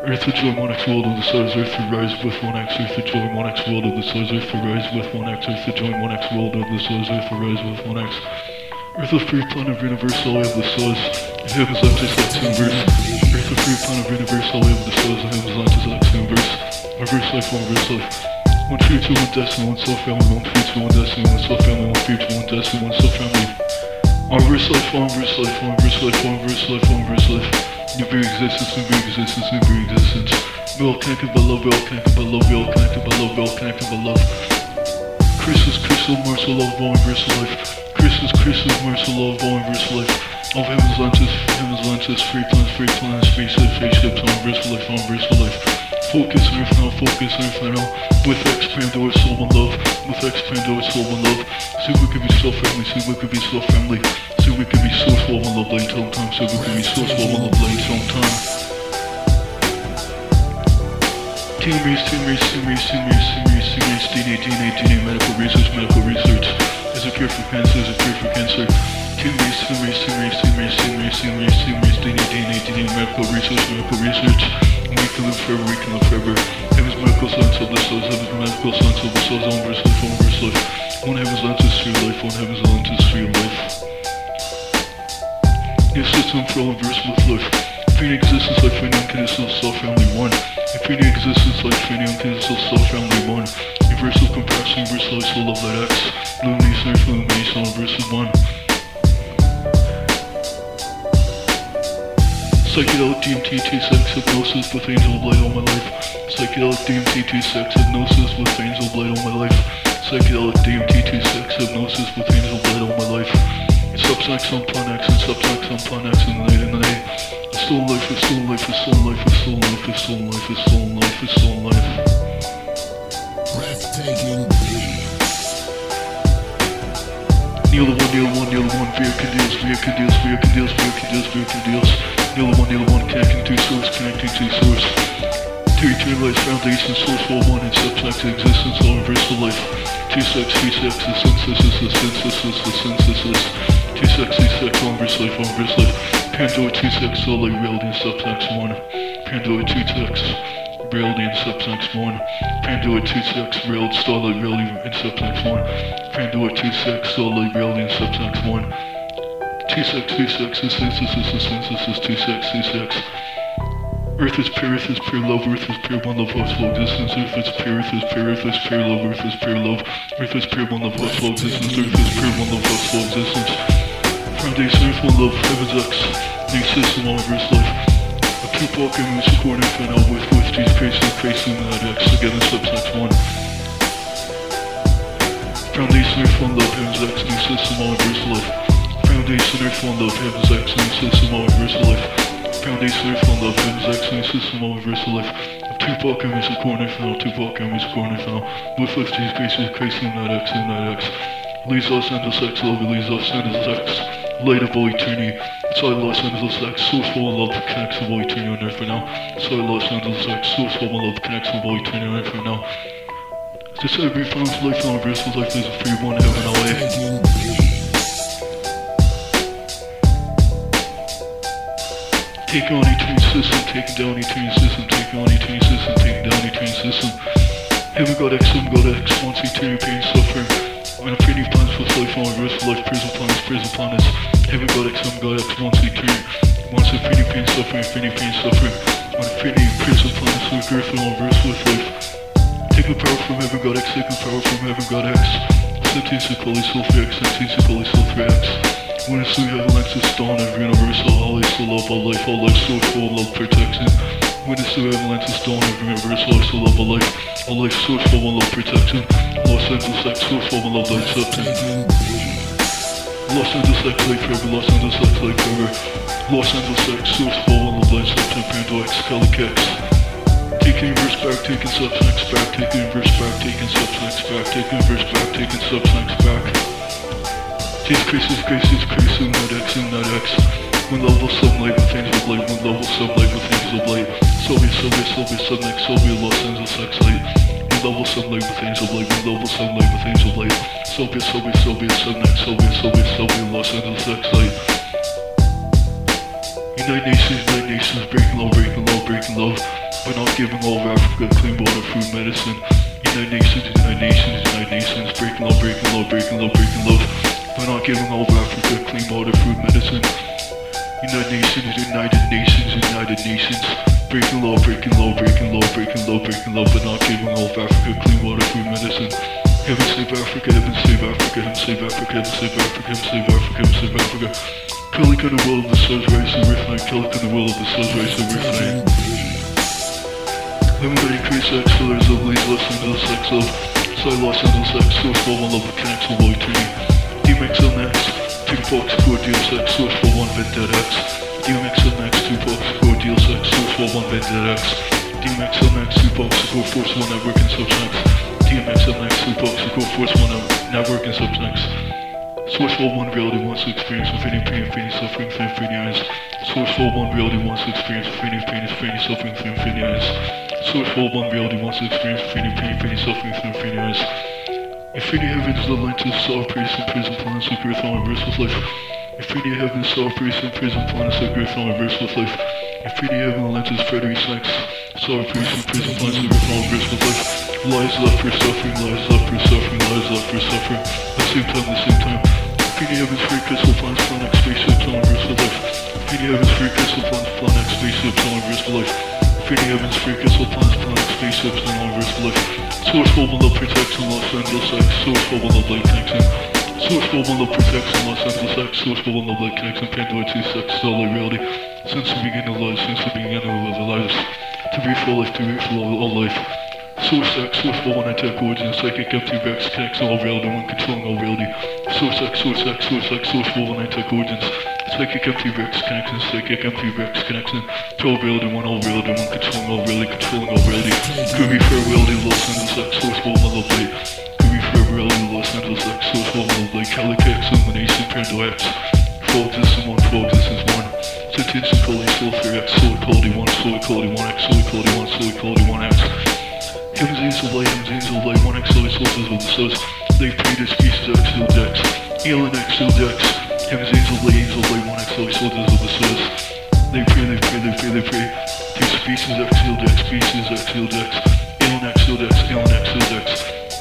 Earth to join 1x world of the stars, Earth to rise with 1x, Earth to join 1x world of the stars, Earth to rise with 1x, Earth to join 1x world of the stars, Earth to rise with 1x. Earth a free planet of universe, all of the stars, heavens Atlantis X universe. Earth a free planet of universe, all of the stars, heavens Atlantis X universe. Reverse life, one reverse life. One future, one destiny, one self family, one future, one destiny, one self family, one future, one destiny, one self family. One reverse life, one reverse life, one reverse life, one reverse life, one reverse life. New very existence, new very existence, new very existence. We all connected by love, we all connected by love, we all connected by love, we all connected by love. Christus, Christus, mercy, love, all reverse life. Christus, Christus, mercy, love, all reverse life. All heaven's lenses, heaven's lenses, free plans, free plans, spaceships, spaceships, on reverse life, on reverse life. Focus on earth now, focus on earth now. With expand our soul and love, with expand our soul and love. See we can be so friendly, see we can be so friendly. See we can be sourceful and love late on time, see we can be sourceful and love late on time. Teammates, teammates, teammates, teammates, teammates, teammates, DNA, DNA, DNA, medical research, medical research. Is a cure for cancer, is a cure for cancer. Teammates, teammates, teammates, teammates, teammates, DNA, DNA, medical research, medical research. And we can live forever, we can live forever. Heaven's medical science of the souls, heaven's medical science of the souls, on verse life, on verse life. One heaven's lenses for your life, one heaven's lenses for your life. Your system for all verse with life. Infinite existence like Infinite unconditional self family one. Infinite existence like Infinite unconditional self family one. Universal compression, universal soul love that X. Illumination, earth, verse one. Psychedelic DMT two sex hypnosis with angel light all my life. Psychedelic DMT two sex hypnosis with angel light all my life. Psychedelic DMT two sex hypnosis with angel light all my life. Subsex on plan X and subsex on plan X in the night in the night. Still life, it's still life, it's still life, it's still life, it's still life, it's still life, it's still life. Breathtaking. Kneel the one, kneel the one, kneel the one, via condeals, via condeals, via condeals, via condeals, via condeals. Kneel the one, kneel the one, connecting to source, connecting to source. To eternal life, foundation, source, all one, and subsex existence, all universal life. Two sex, three sex, the synthesis, the synthesis, the synthesis. Two sex, three sex, all universal life, all universal life. Pandora, two sex, all light, reality, and subsex one. Pandora, two sex, reality, and subsex one. Pandora, two sex, reality, starlight, reality, and subsex one. Pandora, two sex, starlight, reality, and subsex one. Two sex, two sex, the synthesis, the synthesis, two sex, two sex. Earth is pure, Earth is pure love, Earth is pure one love, heart's full existence. Earth is pure, Earth is pure, Earth is pure love, Earth is pure love. Earth is pure one love, heart's full existence. Earth is pure one love, heart's full existence. Foundation, Earth, one love, heaven's X. New system, all reverse life. A Tupac and Mr. Corner fan out with, with Jesus Christ and Christ in that X. Together, subsex one. Foundation, Earth, one love, heaven's X. New system, all reverse life. Foundation, Earth, one love, heaven's. New system, all reverse life. Foundation Earth One Love Heaven's Excellent System of Universal Life of Tupac and Mr. Corner Final, Tupac and Mr. Corner Final, with Lift Jesus Grace is Christ in that X in that X. Leads Los Angeles X, love leads Los Angeles X, light of all eternity. All Los Angeles X, source of love connects with all eternity on earth right now. All Los Angeles X, source of love connects with all eternity on earth right now. Just every found life on universal life is a free one heaven away. Take on eternity system, taking down eternity system, taking on eternity system, taking down eternity system. Heaven God X, Heaven God X, wants eternity pain, suffering. When infinity plans with life on reverse life, prison planets, prison planets. Heaven God X, Heaven God X, wants eternity, wants infinity pain, suffering, infinity pain, suffering. On infinity, prison planets with earth and all verse with life. Taking power from heaven, God X, taking power from heaven, God X. To polysulfur X, to polysulfur X. When it's through heaven, X is dawn of universal, is the love, all life, all life, source, full of love, protection. When it's through heaven, X is dawn of universal, is the love, all life, all life, source, full of love, protection. Los Angeles X, source, full love, light, substance. Los Angeles X, light, forever, Los Angeles X, light, forever. Los Angeles X, source, full love, light, substance, Pando X, Calic X. Taking inverse back, taking substance back, taking inverse back, taking substance back, taking inverse back, taking substance back. These creases, creases, creases, not X and not X. When level sunlight with things of light, when level sunlight with things of light. Soviet, Soviet, Soviet, Subnex, Soviet, Los Angeles X light. When level sunlight with things of light, when level sunlight with things of light. Soviet, Soviet, Soviet, Subnex, Soviet, Soviet, Soviet, Los Angeles X light. United Nations, United Nations, breaking law, breaking law, breaking law. We're not giving all of Africa clean water, food, medicine. United Nations, United Nations, United Nations, breaking law, breaking law, breaking law, breaking law. We're not giving of Africa clean water, food, medicine. United Nations, United Nations, United Nations, breaking law, breaking law, breaking law, breaking law, breaking law, but not giving of Africa clean water, food, medicine. Heaven save Africa, heaven save Africa, heaven save Africa, heaven save Africa, heaven save Africa, heaven save Africa. Killing in the will of the stars, rise and riff night, killing in the will of the stars, rise and riff night. Everybody increase X, killers of Leeds, Los Angeles X of Side Los Angeles X, Source 4 1 Love Connects of Lloyd Trini. DMX on X, 2 Fox, 4 Deals X, Source 4 1 Vendetta X. DMX on X, 2 Fox, 4 Deals X, Source 4 1 Vendetta X. DMX 2 Fox, 4 Force 1 Network and Substance. DMX 2 Fox, 4 Force 1 Network and Substance. Source 4 1 reality wants to experience infinity pain, infinity suffering, infinity eyes. Source 4 1 reality wants to experience infinity pain, infinity suffering, infinity eyes. Source 4 1 reality wants to experience infinity pain, infinity suffering, infinity eyes. Infinity heavens, the Atlantis, Star Priest, and prison planets of Earth on reverse with life. Infinity heavens, Star Priest, and prison planets of Earth on reverse with life. Infinity heaven, Atlantis, Frederick Sex, Star Priest, and prison planets of Earth on reverse with life. Lies left for suffering, lies left for suffering, lies left for suffering. At the same time, the same time. Infinity heavens, free crystal planets, planet, spaceships on reverse with life. Infinity heavens, free crystal planets, planet, spaceships on reverse with life. Infinity heavens, free crystal planets, planet, spaceships on reverse with life. Source one love protection, Los Angeles X. Source one love light connection. Source one love protection, Los Angeles X. Source one love light connection. Pandora 2 sex, solid reality. Since the beginning of life, since the beginning of the lives. To be full life, to be full of all life. Source X, Source full one attack origin, psychic empty Vex connects all reality, one controlling all reality. Source X, Source X, Source X, Source full one attack origins. Psychic empty Vex connection, psychic empty Vex connection. To all reality, one all reality, one controlling all reality, controlling all reality. Could be fair reality, Los Angeles X, Source full one love light. Could be fair reality, Los Angeles X, Source full one love light. Calic X, illumination, Pando X. Full existence one, full existence one. And quality, soul fear X, soul equality one, soul equality one X, soul equality one, soul equality one X. Heaven's angel light, heaven's angel light, one X, always sources of the source. They pay this piece X, Dex. Alien X, seal Dex. Heaven's angel one X, sources of the source. They pray, they pray, they pray, they pray. These species X, seal Dex, species X, seal Dex. Alien X, seal Dex, alien X, seal Dex.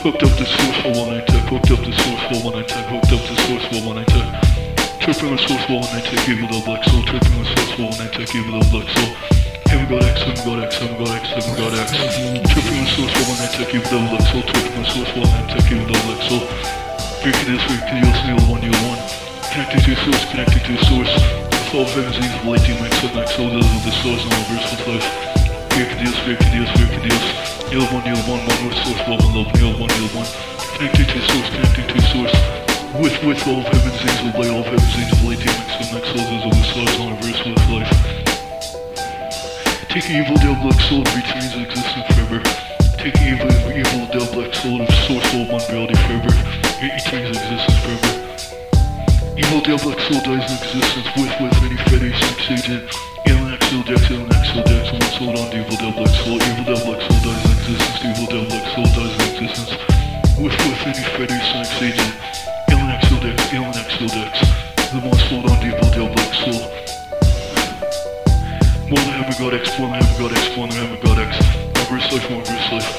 Hooked up to source for one night tech, hooked up to source for one night tech, hooked up to source for one night tech. Tripping on source for one night tech, evil the black soul, tripping on source for one night tech, evil the black soul. Heaven God X, Heaven God X, Heaven God X, Heaven God X. Tripping on source for one night tech, evil the black soul, tripping on source for one night tech, evil the black soul. Freaking this, freaking you'll steal one, you'll one. Connected to source, connected to source. With all heaven's angels, light, demon, X, X, all those of the stars and with life. Freaking deals, freaking deals, freaking deals. Kneel one, kneel one, one with source, love and love, kneel one, kneel one. Connected to source, connected to source. With, with all of heaven's angels, light, all of heaven's angels, light, demon, X, X, all those of the stars and with life. Taking evil devil black soul retains existence forever. Taking evil evil devil black soul of source soul one reality forever. It retains existence forever. Evil devil black soul dies in existence with with any Freddy sex agent. Alien Axel Dex, Alien Axel Dex, one soul on the evil devil black soul. Evil devil black soul dies in existence. Evil devil black soul dies in existence. With with any Freddy sex agent. Alien Axel Dex, Alien Axel Dex. The one soul on the evil devil black soul. One that haven't got X, one that haven't got X, one that haven't got X. Reverse life, one reverse life.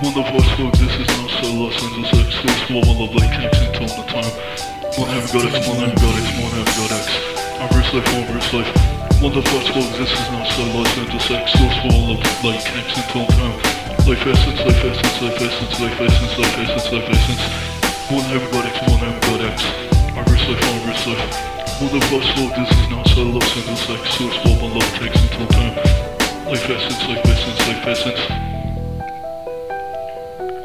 One love voice for existence, now so Los Angeles X. Source one, one love light connection until the time. One haven't got X, one haven't got X, one haven't got X. Reverse life, one reverse life. One of our twelve existence now so Los Angeles X source for all of light connects all time. Life essence, life essence, life essence, life essence, life essence, life essence. One god X, one heaven god X. Our verse life, our verse life. One of our twelve existence now so Los Angeles X source for all love connects into all time. Life essence, life essence, life essence.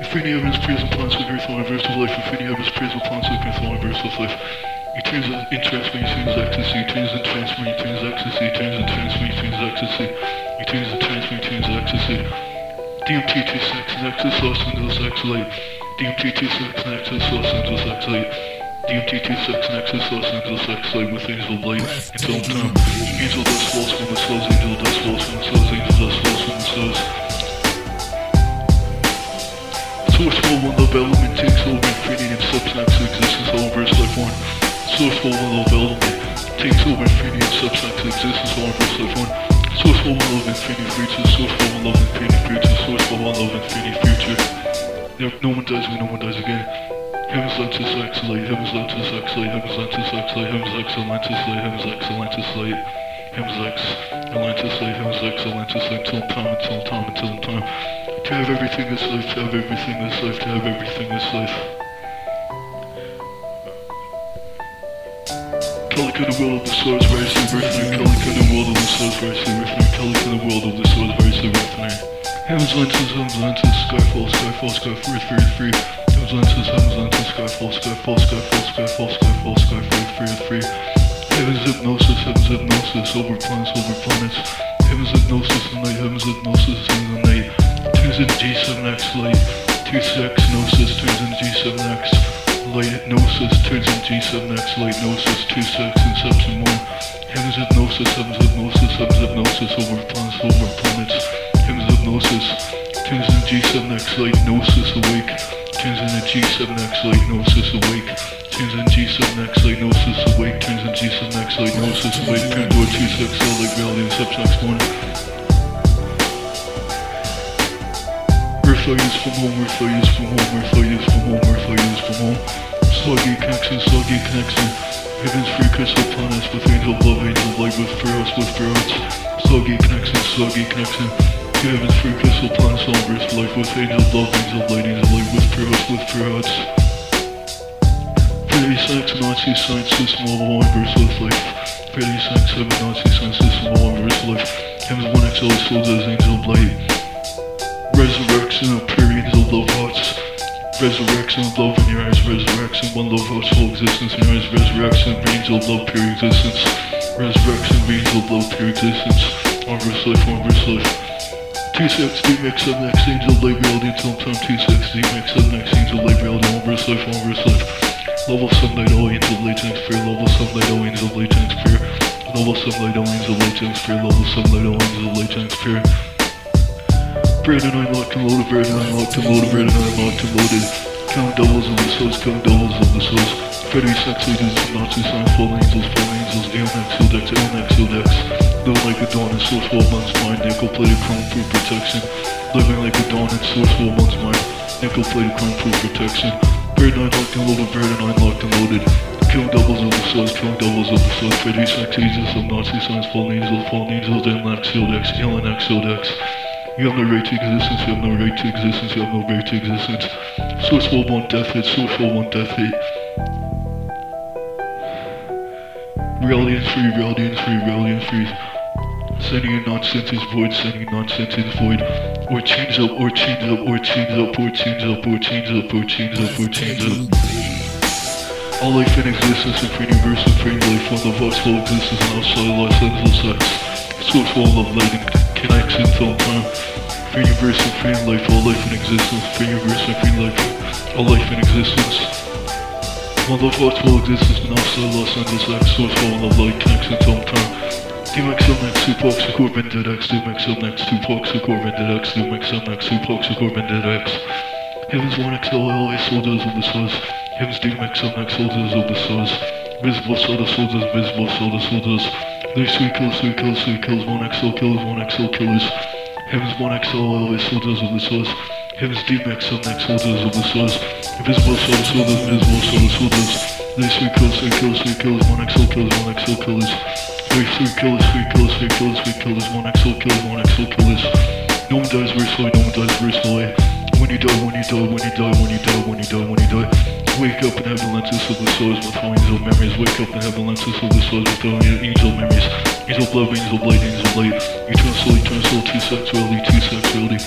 Infinity heavens, praise and plans of earth, one verse of life. Infinity heavens, praise and plans of earth, one verse of life. He turns in transfer, he turns ecstasy, he turns in transfer, he turns ecstasy, he turns in transfer, he turns ecstasy, he turns in transfer, he turns ecstasy. DMT 26 Nexus Los Angeles Light. DMT 26 Nexus Los Angeles Light. DMT 26 Nexus Los Angeles Light with Angel of Light until time. Angel dust falls from the souls, angel dust falls from the souls, angel dust falls from the souls. Source for one love element takes over infinity and substance existence all verse life one. Source for one love element takes over infinity and substance existence all verse life one. Source for one love infinity future. Source for one love infinity future. Source for one love infinity future. There, no one dies when no one dies again. Heaven's Atlantis X light. Heaven's Atlantis X light. Heaven's Atlantis X light. Heaven's X Atlantis light. Heaven's X Atlantis light. Heaven's X Atlantis light. Heaven's X Atlantis light. Until time. Until time. Until time. To have everything is life, to have everything is life, to have everything is life. Calico the world of the stars, rise to birthday. Calico the world of the stars, rise to birthday. Calico the world of the stars, rise to birthday. Heaven's lenses, heaven's lenses, skyfall, skyfall, skyfall, free, free, free. Heaven's lenses, heaven's lenses, skyfall, skyfall, skyfall, skyfall, skyfall, skyfall, free, free. Heaven's hypnosis, heaven's hypnosis, over planets, over planets. Heaven's hypnosis in the night, heaven's hypnosis in the night systems in G7X light. 2-6, gnosis turns in G7X light. Gnosis turns in G7X light. Gnosis 2-6 and subsim 1. Hymns hypnosis, hymns hypnosis, hymns hypnosis over planets, over planets. Hymns hypnosis. Turns in G7X light. Gnosis awake. Turns in a G7X light. Gnosis awake. Turns in G7X light. Gnosis awake. Turns in G7X light. Gnosis awake. Pandora 2-6 solid reality and subsim 1. flyers from home, we're flyers from home, we're flyers from home, we're flyers. Sluggy connection, sluggy connection. Heaven's free kiss upon us with angel love, angel light with prayers, with prayers. Sluggy connection, sluggy connection. Heaven's free kiss upon us, all risk life with angel love, angel light, angel light with prayers, with prayers. Pretty sex, Nazi science, system all one verse with life. Pretty sex, seven Nazi science, system all one verse life. Heaven's one XL, soldiers, angel light. Resurrection of periods of love hearts. Resurrection of love in your eyes. Resurrection, one love hearts, full existence in your eyes. Resurrection, veins of love, pure existence. Resurrection, veins of love, pure existence. One verse life, one verse life. 2-6, D-Mix, 7 X, Angel, Light, Reality, until time 2-6, D-Mix, 7 X, Angel, Light, Reality, one verse life, one verse life. Level sunlight, all angel, latent fear. Level sunlight, all angel, latent fear. Level sunlight, all angel, latent fear. Level sunlight, all angel, latent fear. Brandon, I'm loaded, Brandon, I'm locked and I'm locked and loaded. Count doubles of the souls, count doubles of the souls. Freddy sex leaders, Nazi signs, fallen angels, fallen angels, Aeon Exodex, Aeon Exodex. Living like a dawn in source for one's mind, nickel plated chrome for protection. Living like a dawn in source for one's mind, nickel plated chrome for protection. Brandon, I'm locked and loaded, Brandon, I'm locked and loaded. Killing doubles of the souls, killing doubles of the souls. Freddy sex leaders, Nazi signs, fallen angels, fallen angels, Aeon Exodex, Aeon Exodex. You have no right to existence, you have no right to existence, you have no right to existence. Source will want death hit, source will want death hit. Reality is free, reality is free, reality is free. Sending in nonsense is void, sending in nonsense is void. Or change up, or change up, or change up, or change up, or change up, or change up, or change up. All life in existence and free universe and free life on the voxel existence and outside Los Angeles X. Source wall of light and connection till time. Free universe and free life, all life in existence, free universe and free life, all life in existence. One love voxel existence and outside Los Angeles X. Source wall of light connection till time. DMX up next, Tupac Shakur Vended X, DMX up next, Tupac Shakur Vended X, DMX up next, Tupac Shakur Vended X. Heaven's one XL, LA soldiers of the stars. Heaven's DMX up next, soldiers of the stars. Visible soda soldiers, visible soda soldiers. There's three kills, three kills, three kills, one XL killers, one XL killers. Heaven's one XL, LA soldiers of the stars. Heaven's DMX up next, soldiers of the stars. Invisible soda soldiers, invisible soda soldiers. There's three kills, three kills, three kills, one XL killers, one XL killers. Three, three killers, three killers, three killers, three killers, one XO killers, one XO killers. No one dies very slowly, no one dies very slowly. When you die, when you die, when you die, when you die, when you die, when you die. Wake up and have the lenses of the stars with all angel memories. Wake up and have the lenses of the stars with all angel memories. Angel love, angel light, angel light. Eternal soul, eternal soul, two sexuality, two sexuality.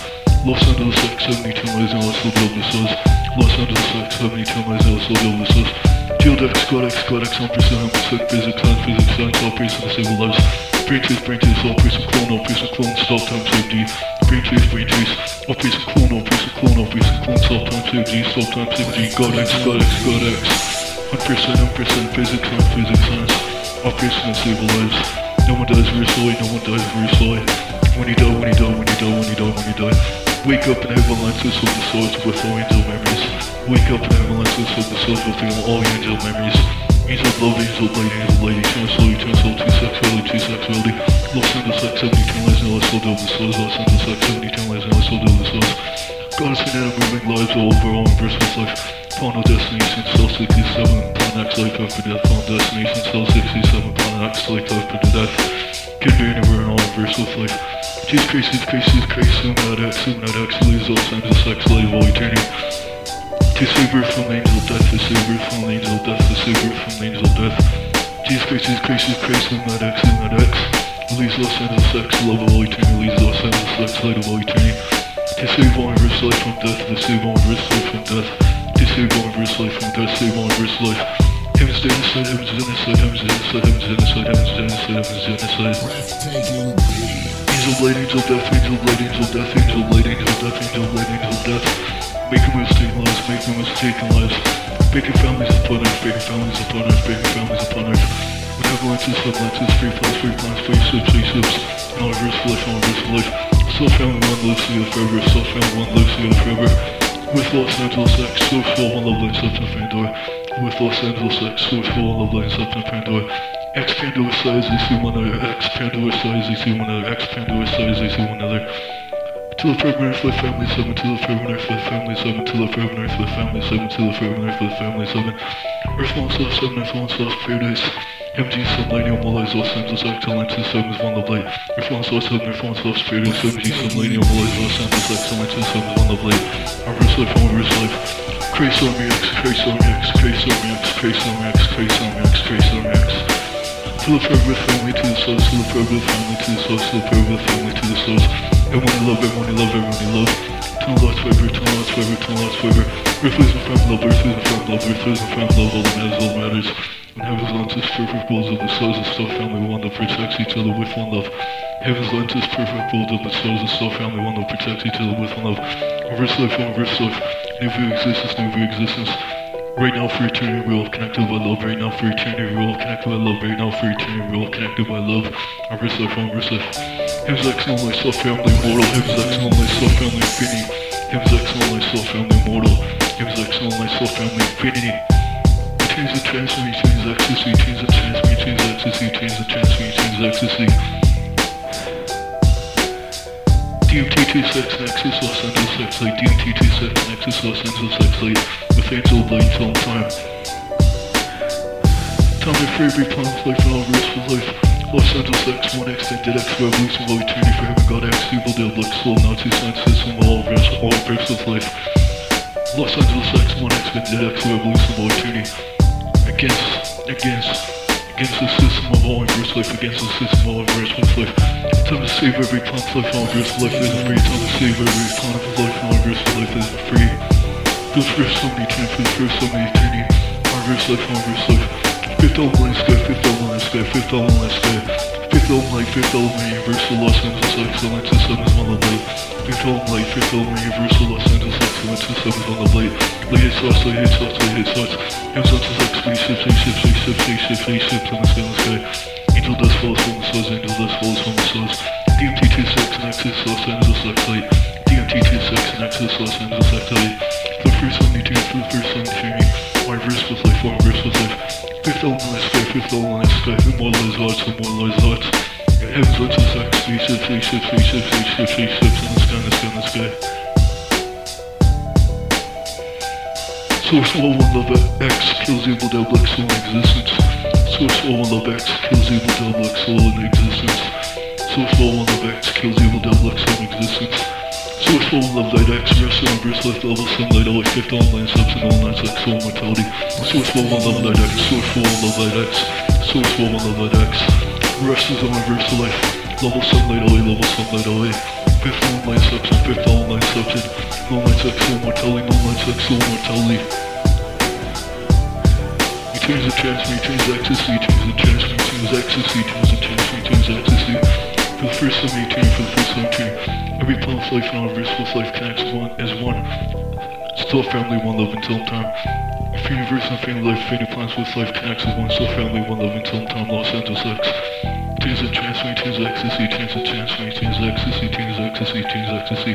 Los Angeles X, 72 lies and also double the stars. Los Angeles X, 72 lies and also double the stars. Geodex, Codex, Codex, 1%, 100% physics, science, physics, science, all person, single lives. Brain truth, brain truth, all person, clone, all person, clone, stop time, save G. Truth, all person, clone, person, clone, person, clone, stop time, save G, stop time, save G. Codex, Codex, Codex. 100%, 100% physics, science, physics, science. Person, and lives. No one dies very slowly, no one dies very slowly. When you die, when you die, when you die, when you die, when you die. Wake up and have a lenses of the stars with all angel memories. Wake up and have a lenses of the stars with all angel memories. Angel love, angel light, angel light, eternal soul, eternal soul, two sexuality, two sexuality. Los Angeles X, 70, eternal lies, and Los Angeles stars, Los Angeles X, 70, eternal lies, and Los Angeles stars. Goddess and Adam moving lives all over all universe life. Final destination, cell 67, planet X, life after death. Final destination, cell 67, planet X, life after death. Can be anywhere in all universe life. Jesus Christ, Jesus Christ, Jesus Christ, Zoom out X, Zoom out X, lose Los Angeles X, live all eternity. To save her from angel death, to save her from angel death, to save her from angel death. Jesus Christ, Jesus Christ, Jesus Christ, Zoom out X, Zoom out X. Release Los Angeles X, love of all eternity, release Los Angeles X, light of all eternity. To save all universe life from death, to save all universe life from death. To save all universe life from death, save all universe life. Heaven's genocide, heaven's genocide, heaven's genocide, heaven's genocide, heaven's genocide, heaven's genocide. Breathtaking beat. Angel light, angel death, angel light, angel death, angel light, angel death, angel light, angel death. Making mistakes lives, making mistakes lives. Making families upon earth, making families upon earth, making families upon earth. With avalanches, avalanches, free plans, free plans, free ships, free ships. All reverse life, all reverse life. Soul family one lives together forever, soul family one lives together forever. With Los Angeles X, Source Full, One Love Lane, Substance Pandora. With Los Angeles X, Source Full, One Love Lane, Substance Pandora. X Pandora size, they see one another. X Pandora size, they see one another. X Pandora size, they see one another. To the forever earth with family seven, to the forever earth with family seven, to the forever earth with family seven, to the forever earth with family seven. Earth one soft seven, earth one soft paradise. MG Sunlighting, all eyes, Los Angeles Excellences, seven is one love light. Earth one soft seven, earth one soft paradise. MG Sunlighting, all eyes, Los Angeles Excellences, seven is one love light. Our verse life, our verse life. Crazy Army X, Crazy Army X, Crazy Army X, Crazy Army X, Crazy Army X, Crazy Army X. To the forever family, to the source, to the forever family, to the source, to the forever family, to the source. Everyone you love, everyone you love, everyone you love. Turn lots forever, turn lots forever, turn lots forever. Earth is in front love, earth is in front love, earth is in front love, all that matters, all that matters. And heaven's lenses, perfect rules of the stars and star family, one that protects each other with one love. Heaven's lenses, perfect rules of the stars and star family, one that protects each other with one love. Reverse life, reverse life. New view existence, new view existence. Right now for eternity, we're all connected by love. Right now for eternity, we're all connected by love. Right now for eternity, we're all connected by love. Reverse life, reverse life. Heaven's excellent life, soul family, mortal. Heaven's excellent life, soul family, infinity. Heaven's excellent life, soul family, mortal. Heaven's excellent life, soul family, infinity. Change the transfer, change the ecstasy, change the transfer, change the ecstasy, change the transfer, change the ecstasy. DMT26 Nexus Los Angeles X Light, DMT26 Nexus Los Angeles X Light, with Angel Light all time. Time for every plan of life all rules for life. Los Angeles X, 1 extended X revolution of all eternity for heaven, God X, evil devil X, soul, Nazi science system, all verse, all verse of life. Los Angeles X, 1 extended X revolution of all eternity. Against, against, against the system of all inverse life, against the system of all inverse life. It's Time to save every plant of life, all inverse life isn't free. Time to save every plant of life, all inverse life isn't free. This verse so many eternity, for the so many eternity. All inverse life, all inverse life. Fifth the sky, fifth the sky, fifth the sky. Fifth element light, fifth element universal Los Angeles excellence, sun is on the light. Fifth element light, fifth element universal Los Angeles excellence, sun is on the light. Light hits us, light hits us, light hits us. Heaven's on like spaceships, spaceships, spaceships, spaceships, spaceships in the sky, in the sky. Angel dust falls from the stars, angel dust falls from the stars. DMT26 Nexus, Los Angeles X light. DMT26 Nexus, Los Angeles X light. The first one you for the first one you me. My verse with life, my verse with life. Fifth in the sky, fifth in the sky. Immortalized hearts, immortalized hearts. Heaven's lenses, X, spaceships, spaceships, spaceships, spaceships, spaceships in the sky, in the sky, in the sky. Source all one love X kills evil devil X soul existence. Source for one love X kills evil double X soul in existence. Source for one love X kills evil double X soul in existence. For one love light X rest on verse life level sunlight all fifth online subs and online sex soul mortality. Source for one love light X. Source for one love light X. Source one love light X. Rest is on life. Level sunlight away, level sunlight away. Fifth online subs and fifth online subs and online sex soul mortality, online sex soul mortality. You change the chance, you change ecstasy, change the chance, you change ecstasy, change the chance, you change ecstasy. For the first time, you change for the first time, change. Every plan of life and universe with life connects as one, as one. Still family, one love until time. If universe and family life, fading plans with life connects as one, still family, one love until time, Los Angeles X. Change the chance, change the ecstasy, change the chance, change the ecstasy, the ecstasy, the ecstasy.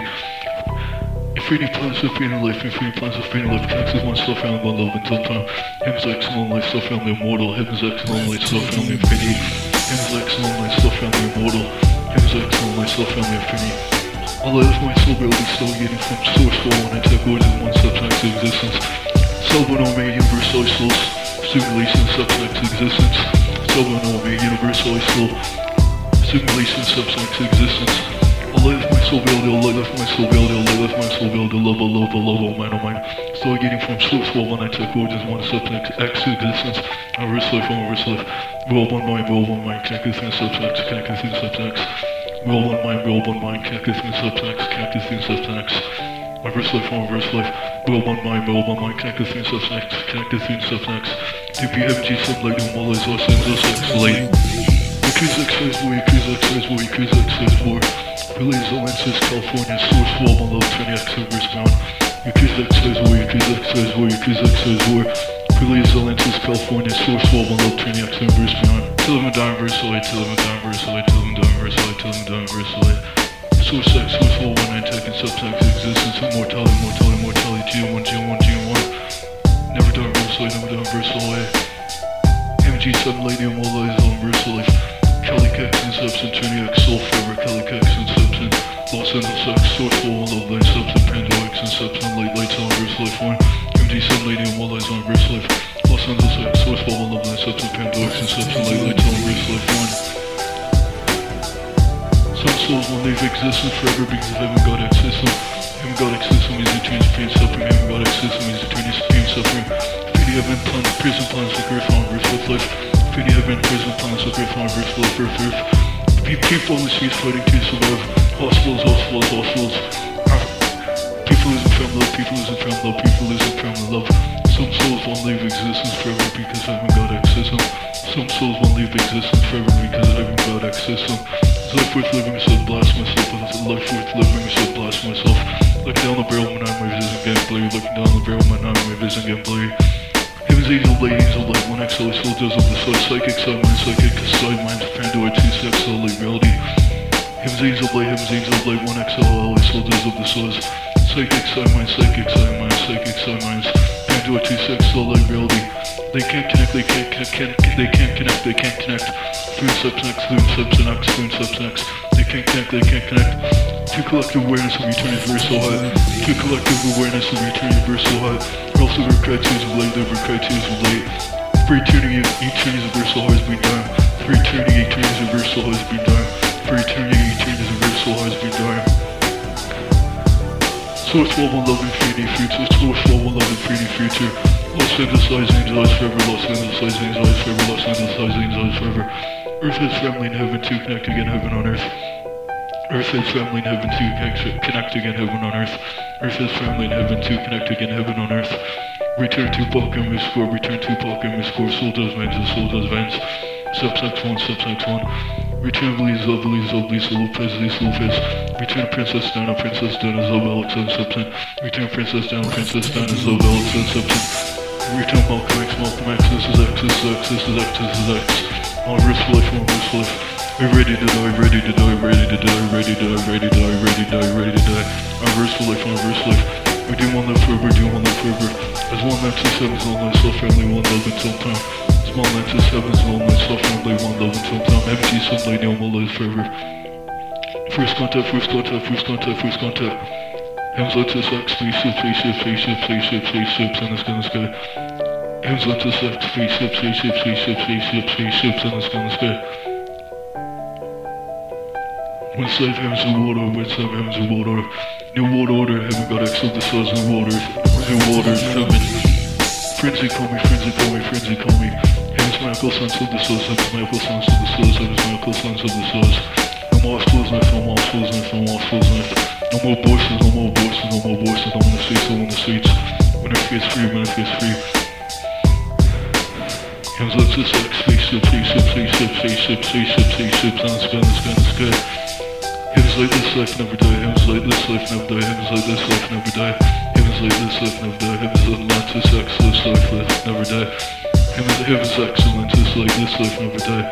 Infinity plans of infinity life, infinity plans of infinity life, connects as one, still found one love until time. Heaven's and life, still the immortal. Heaven's and light, still the infinity. Heaven's and light, still the immortal. Heaven's and light, still the infinity. All of my soul ability still getting from source one and tech orders in one of existence. Selva no me universal souls, simulation substance existence. Selva no me universal soul, simulation substance existence. All life my soul ability, all life my soul ability, all life my soul ability, love, oh, love, oh, love, oh, mind, oh, mind. Still getting from source for one and tech orders one X existence. Reverse life, reverse life. Roll one mind, roll one mind, connect within substance, connect within substance. Roll one mind, roll one mind, connect within substance, connect within substance. Reverse life, reverse life. Roll one mind, roll one mind, connect within substance, connect within substance. DPMG sublight, no more Los Angeles X late. Yakuza X says war, Yakuza X says war, Yakuza X says war. Release Atlantis, California, source for all my love, 20X servers bound. War, Yakuza X says war, Yakuza X says war. Release Atlantis, California, source for all my love, 20X servers bound. Till them down verse light, till them down verse light, till them down verse light, till down verse light. Source X, source for one, nine tech and subtext existence, immortality, mortality, mortality, G1, G1, G1. Never done light, never done verse light. MG Sun Lady and Wall Eyes on life. Kelly and Substance, 20X, Soul Forever, Kelly and Substance. Los Angeles X, Source for all love, light, Substance, Pando X and Substance, Light, Lights on verse life 1. MG Sun Lady and Wall Eyes on life. Los Angeles X, Source for all love, light, Substance, Pando X and Substance, Light, Lights existence forever because of heaven God X system. Heaven God X system is eternal pain suffering. Heaven God X system is eternal pain suffering. Fitty heaven plan, prison plans like earth on verse with life. Fitty heaven prison plans like earth on verse life, earth, earth. People in the streets fighting to survive. Hospitals, hospitals, hospitals. Ah, People losing family love, people losing family love, people losing family love. Some souls won't leave existence forever because heaven God X system. Some souls won't leave existence forever because heaven God X system. Life worth living? So blast myself. Life worth living? So blast myself. Looking down the barrel, my nine waves isn't getting blurry. Looking down the barrel, my nine waves isn't getting blurry. Heaven's angel, blade angel, light, one XL, soldiers of the soul, psychic, side mind, psychic, side mind, Pandora, two sex, light, reality. Heaven's angel, blade, heaven's angel, blade, one XL, soldiers of the source, psychic, side mind, psychic, side mind, psychic, side minds, Pandora, two sex, light, reality. They can't connect, they can't connect, can't, they can't connect, they can't connect. Through subsex, through subsex, through subsex. They can't connect, they can't connect. To collective awareness of eternity universal high. To collective awareness of eternity universal high. Also over criteria of light, over criteria of light. For eternity, eternity universal has been done. For eternity, eternity universal has been done. For eternity, eternity universal has been done. Source and love infinity future. Source and love infinity future. Los Angeles eyes, angel eyes forever. Los Angeles eyes, angel eyes forever. Los Angeles eyes, angel eyes forever. Earth is family in heaven to connect again, heaven on earth. Earth is family in heaven to connect, again, heaven on earth. Earth is family in heaven to connect again, heaven on earth. Return to Bulk and score, return to Bulk and score. Soul does vans and soul does vans. Subsex 1, subsex 1. Return Liza, Liza, Lisa Lopes, Lisa Lopes. Return Princess Diana, Princess Diana, Alex and Substance. Return Princess Diana, Princess Diana, Alex and Substance. Return Malcolm X, Malcolm X, this is X, this is X, this is X, this is X. On risk life, on risk life. We're ready to die, ready to die, ready to die, ready to die, ready to die, ready to die, ready to die. On risk life, on risk life. We do one life forever, do one life forever. As one night to seven, one night self family, one love until time. Small night to seven, one night self family, one love until time. MG sunlight, no more lives forever. First contact, first contact, first contact, first contact. Hands out to sex, spaceship, spaceship, spaceship, spaceship, spaceships in the sky, in the sky. Heavens up to sex, spaceships, spaceships, spaceships, spaceships, spaceships in the sky, in the sky. When slave heavens of water, when slave heavens of water. New world order, heaven got X of the stars and water. New water, heaven. Frenzy call me, frenzy call me, frenzy call me. Heaven's miracle sons of the stars, heaven's miracle sons of the stars, heaven's miracle sons of the stars. No more schools left, no more schools left, no more schools left. No more voices, no more voices, no more voices. I'm on the streets, I'm on the streets. When it gets free, when it gets free. Heaven's up to sex, spaceship, spaceship, spaceship, spaceship, spaceship, spaceship, on the sky, on the sky. Heaven's like this, life never die. Heaven's like this, life never die. Heaven's like this, life never die. Heaven's like this, life never die. Heaven's Atlantis, excellence, life, life never die. Heaven's, heaven's excellence, like this, life never die.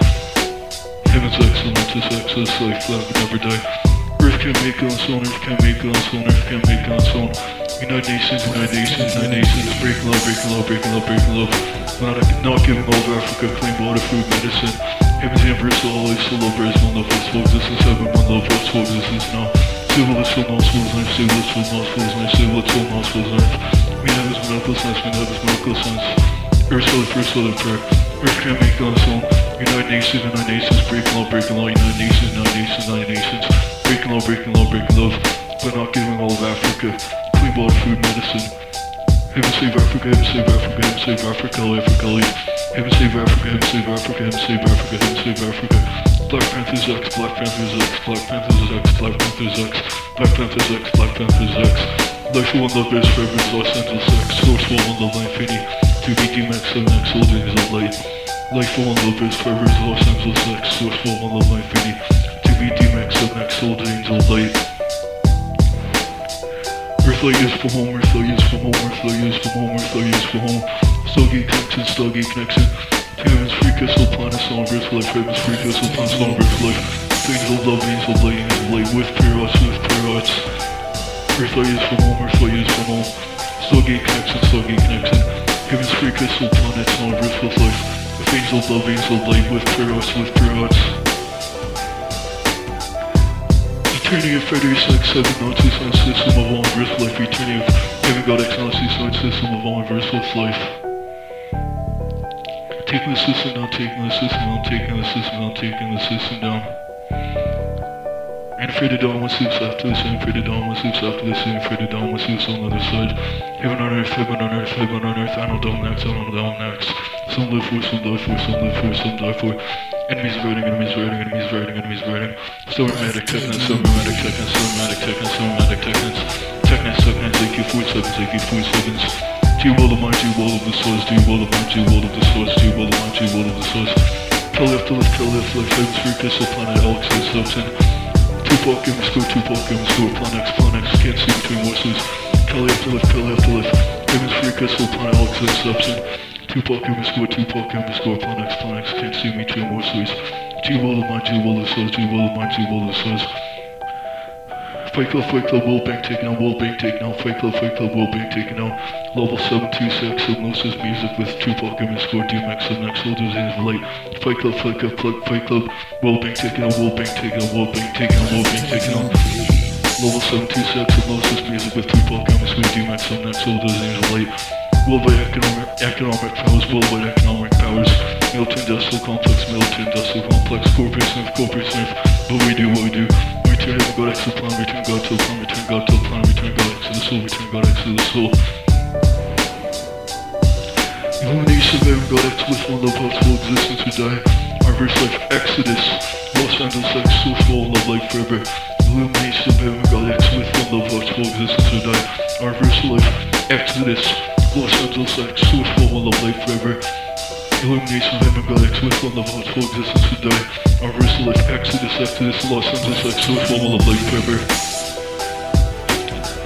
Heaven's excellence, excellence, life, this life never die. Earth can't make on its own, Earth can't make on its own, Earth can't make on its own. United Nations, United Nations, United Nations, breaking love, breaking love, breaking love, breaking love. Not, not giving of Africa clean water, food, medicine. Heaven's universal, always so love, raise one love, what's for existence, heaven, one love, what's for existence now. Nostrils, knife, civil, let's fill nostrils, knife, civil, let's fill nostrils, knife. We have his medical sense, we have his medical sense. Earth, soul, first, soul, and prayer. Earth can't make it on. United Nations, United Nations, breaking law, breaking law, United Nations, United Nations, United Nations. Breaking law, breaking law, breaking love. But not giving all of Africa clean water, food, medicine. Heaven save Africa, heaven save Africa, heaven save Africa, Africa leave. Heaven save Africa, heaven save Africa, heaven save Africa, heaven save Africa. Black Panthers X, Black Panthers X, Black Panthers X, Black Panthers X, Black Panthers X, Black Panthers X. Life one love is forever, Los Angeles X, Source one love, infinity. 2BD Max 7X, Holdings of Light. Life one love is forever, Los Angeles X, Source one love, infinity. 2BD Max 7X, Holdings of Light. Earthlight is for home, Earthlight is for home, Earthlight is for home, Earthlight is for home. Stargate connection, Stargate connection. Heaven's free crystal planet, on Earth life, Heaven's free crystal planet, on Earth life. Things of love, of light, things of light, with pure arts, with pure arts. Earthlight is for home, Earthlight is for home. Stargate connection, Stargate connection. Heaven's free crystal planet, on Earth with life. Things of love, things of light, with pure arts, with pure arts. Eternity of Federation X seven non-two sign system of all verse life. Eternity of Heaven God X non-two sign system of all verse life. Taking the system down, taking the system down, taking the system down, taking the system down. And afraid to dawn what sleeps after this, and afraid to dawn what sleeps after this, and afraid to dawn what sleeps on the other side. Heaven on earth, heaven on earth, heaven on earth, I don't down next, I don't down next. Some live for, some die for, some live for, some die for. Enemies riding, enemies riding, enemies riding, enemies riding. Stormatic techness, stormatic techness, stormatic techness, stormatic techness. Techness, techness, AK-47s, AK-47s. G-wall of mine, G-wall of the source, G-wall of mine, G-wall of the source, G-wall of mine, G-wall of the source. Kill left, to left, kill left, left, heaven's free crystal planet, Alex is Subson. Tupac, give me score, Tupac, give me score, Plan X, Plan X, can't see between voices. Kill left, to left, kill left, to left. Heaven's free crystal planet, Alex is Subson. Tupac, give me score, Tupac, give me score, Plan X, Plan X, can't see between voices. G-wall of mine, G-wall of the source, G-wall of mine, G-wall of the source. Fight Club, Fight Club, World Bank taken out, World Bank taken out, Fight Club, Fight Club, World Bank taken out. Level 726, Hypnosis Music with Tupac and Score, DMX, and Next Soldiers in the light. Fight Club, Fight Club, Fight, Fight Club, World Bank taken out, World Bank taken out, World Bank taken out, World Bank taken out. Level 726, Hypnosis Music with Tupac and Score, DMX, and Next Soldiers in the light. Worldwide economic, economic powers, worldwide economic powers. Military industrial complex, military industrial complex, corporation of corporation of, but we do what we do. Return to God X to the plan, return God to the plan, return God to the plan, return God X to the soul, return God X to the soul. Illumination of heaven, God X with one love, possible existence to die. Our verse life, Exodus, Los Angeles X, source for all love, life forever. Illumination of heaven, God X with one love, possible existence to die. Our verse life, Exodus, Los Angeles X, source for all love, life forever. Illumination of X with one love, possible existence to die. Our life, Exodus, Exodus, Los Angeles X, source for all love, life forever.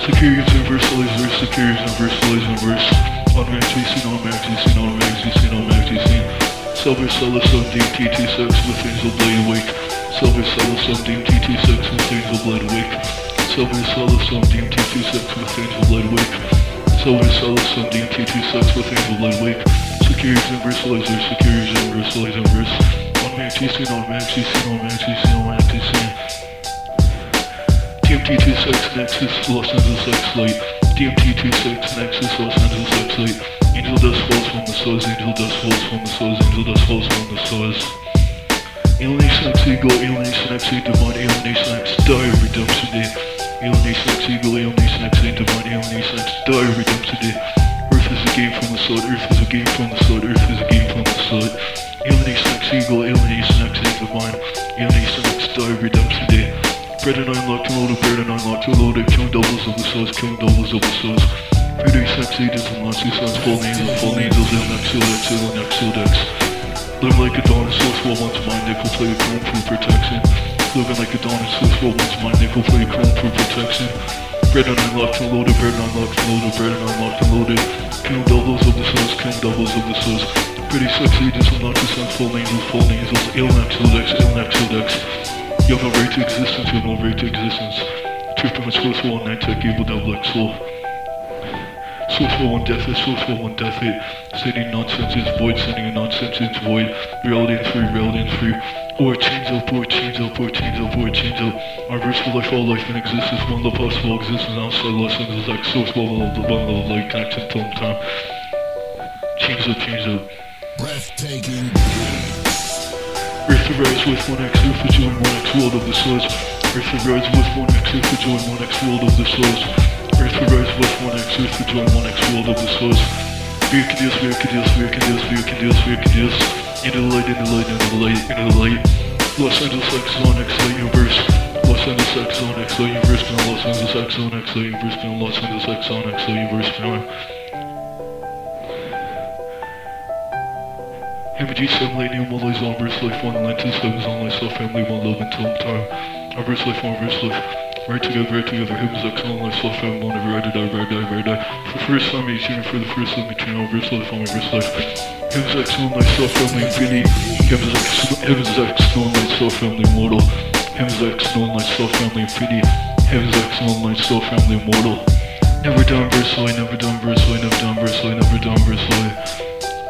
Securities universalizer, securities universalizer, verse. On max, you seen on max, you seen on max, you seen on max, you seen. Silver Cella, some DMT2 sex with of blade awake. Silver Cella, some DMT2 sex with of blade awake. Silver Cella, some DMT2 sex with of blade awake. Silver Cella, some DMT2 sex with of blade awake. Securities universalizer, securities universalizer, verse. On max, you seen on max, you seen on you seen on you seen. DMT26 Nexus Los Angeles X Light. DMT26 Nexus Los Angeles X Light. Angel dust falls from the stars, angel dust falls from the stars, angel dust falls from the stars. Alienation X Eagle, Alienation X Divine, Alienation X Die Redemption Day. Alienation X Eagle, Alienation X Divine, Alienation X Die Redemption Day. Earth is a game from the sun, Earth is a game from the sun, Earth is a game from the sun. Alienation X Eagle, Alienation X A Divine, Alienation X Die Redemption Day. Bread and and loaded, bread and and loaded, killing doubles of the stars, killing doubles of the stars. Pretty sex agents and of sons, fallen angels, fallen angels, and X, X, X, X, Living like a dinosaur, swell once my nickel plate chrome for protection. Living like a dinosaur, swell once my nickel plate chrome for protection. Bread unlocked and loaded, bread unlocked and loaded, bread unlocked and loaded. Killing doubles of the stars, killing doubles of the stars. Pretty sexy, lots of sons, fallen angels, fallen angels, alien X, alien X. You have no right to existence, you have no right to existence. Tripping with Swiss Wall, Night Tech, Evil Devil X Soul. Source for one death is source for one death hit. Sending nonsense is void, sending nonsense is void. Reality is free, reality is free. Or change up, or change up, or change up, or change up. Our verse for life, all life in existence, one love possible existence outside lessons is like source level of the bundle of light connection time. Change up, change up. Breathtaking. Earth rise with one X, Earth to join one X world of the stars. Earth rise with one X, Earth to join one X world of the stars. Earth rise with one X, Earth to join one X world of the stars. Via que Dios, via que Dios, via que Dios, via que Dios, Into the light, into the light, into the light, into the light. Los Angeles X Light Universe. Los Angeles X Light Universe. Los Angeles X Light Universe. Los Angeles X Light Universe. Heavy G7 Lady and Life on Verse Life, One Lenses, Heavens on Myself, Family, One Love until time. Our Verse Life, One Verse Life. Right together, right together, Heavens X on Never, Ride, Die, Ride, Die, Ride, Die. For the first time, each year, for the first time, between our Verse Life, on my Verse Life. Heavens X on Myself, Family, Infinity. Heavens X, Heavens X on Myself, Family, Immortal. Heavens X on Myself, Family, Infinity. Heavens X on Myself, Family, Immortal. Never done Verse Life, never done Verse Life, never done Verse Life, never done Verse Life.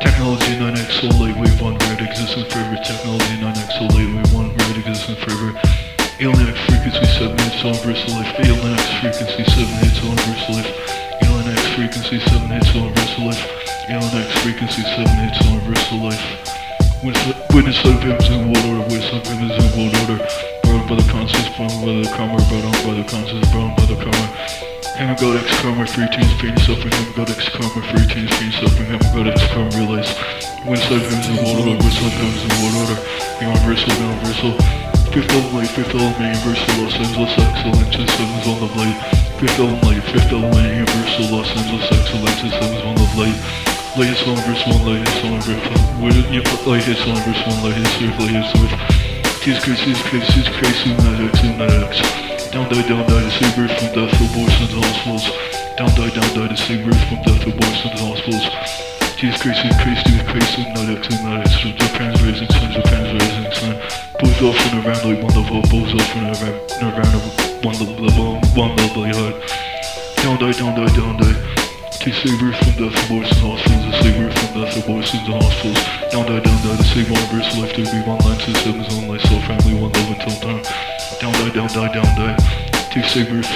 Technology 9x so lightweight, one red existence forever. Technology 9x so lightweight, one red existence forever. Alien X frequency 7 hits on Versa Life. Alien X frequency 7 hits on Versa Life. Alien X frequency 7 hits on Versa Life. Alien X frequency 7 hits on Versa Life. Witness of hymns in world order, witness of hymns in world order. Brought by the conscience, brought by the karma, brought on by the conscience, on by the karma. Him and God X karma, free teams, pain, suffering. Him and God X karma, free teams, pain, suffering. Him and God X karma, realize. Witness of hymns in world order, witness of hymns in world order. Universal, universal. Fifth element, fifth element, universal, Los Angeles, excellence, sevens on the blade. Fifth element, fifth element, universal, Los Angeles, excellence, sevens on the blade. Light hits on verse one, light hits on verse one. Light hits on verse one, light hits earth, light hits earth. Christ, Jesus Christ, Jesus Christ, who not X, not X. Down die, down die to save birth from death, abortions, and hospitals. Down die, down die to save birth from death, abortions, and hospitals. Jesus Christ, Jesus Christ, Jesus Christ, who not X, who not X. Japan's rising sun, Japan's rising sun. Both off and around like one love, both off and around, and around one love, one like heart. Down die, down die, down die. Save birth from death, and hospitals. To save birth from death, and hospitals. Down die, down die to save one verse life, to be one line, to one life, soul, family, one love until time. Down die, down die, down die. Save birth,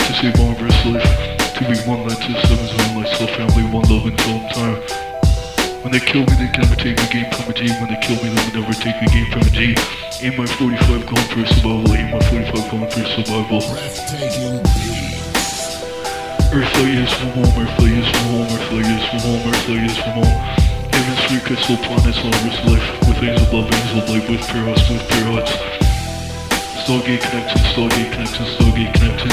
to save one verse life, to be one line, to sevens, one life, soul, family, one love until time. When they kill me, they can never take a game from a G. When they kill me, they will never take a game from a G. Aim my 45 going for survival. Aim my 45 going for survival. Breathtaking. Earth is from home, Earth is from home, Earth is from home, Earth is from home. Heaven's three crystal planets Earth's life, with angel love, angel light, with pure hearts, with pure hearts. Stargate connection, Stargate connection, Stargate connection.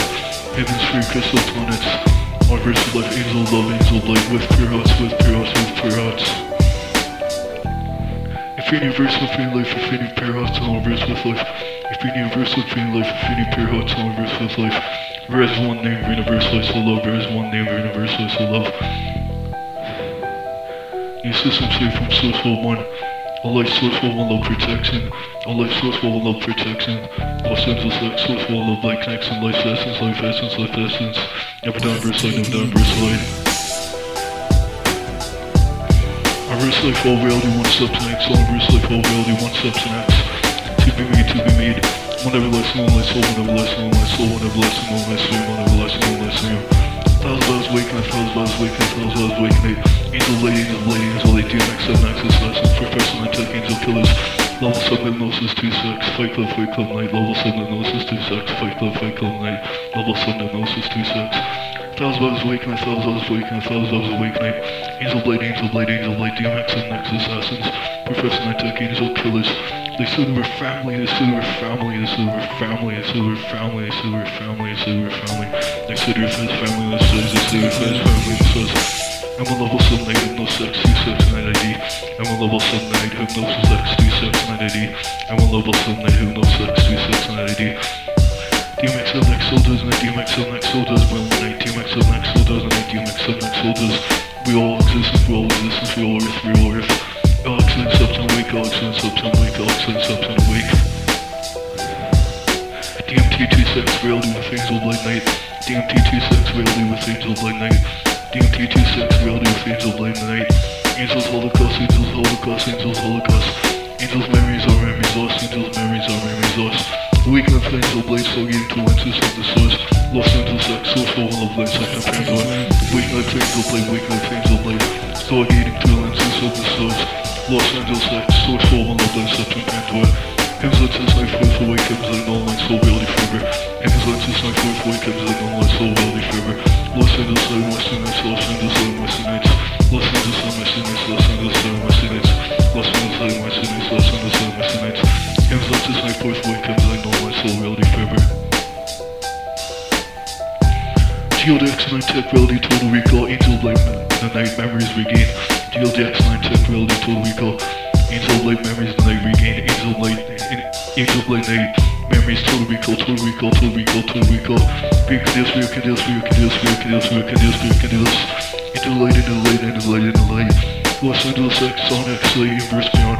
Heaven's three crystal planets on Earth's life, angel love, angel light, with pure hearts, with pure hearts, with pure hearts. Infinity verse, infinity life, infinity pure hearts on Earth's with life. Infinity verse, infinity life, infinity pure hearts on Earth's with life. There is one name, universal so love. There is one name, universal so love. New system safe from source one. All life source for one love protection. All life source for one love protection. Los Angeles life source for one love light connection. Life essence, life essence, life essence. Never done verse light, never done verse light. Our verse life all reality, one substance. All verse life all reality, one substance. To be made, to be made. One everlasting, one life soul, one everlasting, one life soul, one everlasting, one life soul, one everlasting, one life soul. Thousand bars weakness, thousand bars weakness, thousand bars weakness. Angel lady, angel lady, angel lady, DMX, 7 Axis, lessons, professor, and tech, angel killers. Level 7 hypnosis, 2 sex, fight club, fight club night. Level 7 hypnosis, 2 sex, fight club, fight club night. Level 7 hypnosis, 2 sex. Thousand bars weakness, thousand bars weakness, thousand bars weakness. Angel blade, angel blade, angel blade, DMX, 7 Axis, assassins, professor, and tech, angel killers. They said were family, they said were family, they said were family, they said were family, they said were family, they said were family. They said your first family, they said they said first family, they said. I'm a level 7 8 hypnosis X 2 sex 9 ID. I'm a level 7 8 hypnosis X 2 sex 9 ID. I'm a level 7 8 hypnosis X 2 sex 9 ID. DMX 7 X soldiers and DMX 7 X soldiers will unite. DMX 7 X soldiers and DMX 7 X soldiers. We all exist, we all exist, we all earth, we all earth. Alex and Subton Wake, Alex and Subton Wake, Alex and Subton Wake. DMT 26 reality with Angel Blade Night. DMT 26 reality with Angel Blade Night. DMT 26 reality with Angel Blade Night. Angels Holocaust, Angels Holocaust, Angels Holocaust. Angels memories are memories lost, Angels memories are memories lost. Awaken of Angel Blade, foggy influences of the source. Los Angeles X, for all of light, second Pandora. Awaken of Angel Blade, awaken of Angel Blade. Stargating to lenses of the source. Los Angeles X, source for all of light, second Pandora. Hymns lenses, night forth awake, hymns like no light, soul reality forever. Hymns lenses, night forth awake, hymns like no light, soul reality forever. Los Angeles Light, Western Nights, Los Angeles Light, Western Nights. Los Angeles Light, Western Nights, Los Angeles Light, Western Nights. Los Angeles Light, Western Nights, Los Angeles Light, Western Nights. Hymns lenses, night forth awake, hymns like no light, soul reality forever. GeoDex 9 Tech Reality Total Recall Angel Blade The Night Memories Regain GeoDex 9 Tech Reality Total Recall Angel Blade Memories The Night Regain. Angel Blade Angel Blade Night. Memories Total Recall Total Recall Total Recall Total Recall Via Candios Via Candios Via Candios Via Candios Via Candios Via Candios Into the light Into the light Into the light Into the light. Los Angeles X on X Light Universe Beyond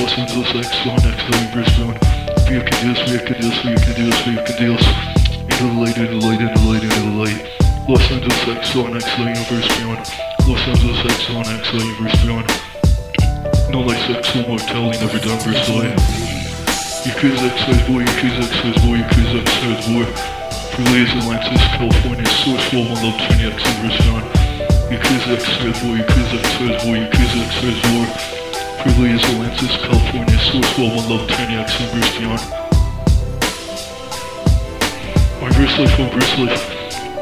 Los Angeles X on X Light Universe Beyond Via Candios Via Candios Via Candios Via Candios into the light, into the light, into the light, into the light. Los Angeles X on X Light Universe Beyond. Los Angeles X on X Light Universe Beyond. No life, sex, no mortality, never done verse light. Yakuza X size boy, Yakuza X size boy, Yakuza X size boy. For Lays Atlantis, California, Source 12 on Love 20 X Universe Beyond. Yakuza X size boy, Yakuza X size boy, Yakuza X size boy. For Lays Atlantis, California, Source 12 on Love 20 X Universe Beyond. Reverse life, reverse life.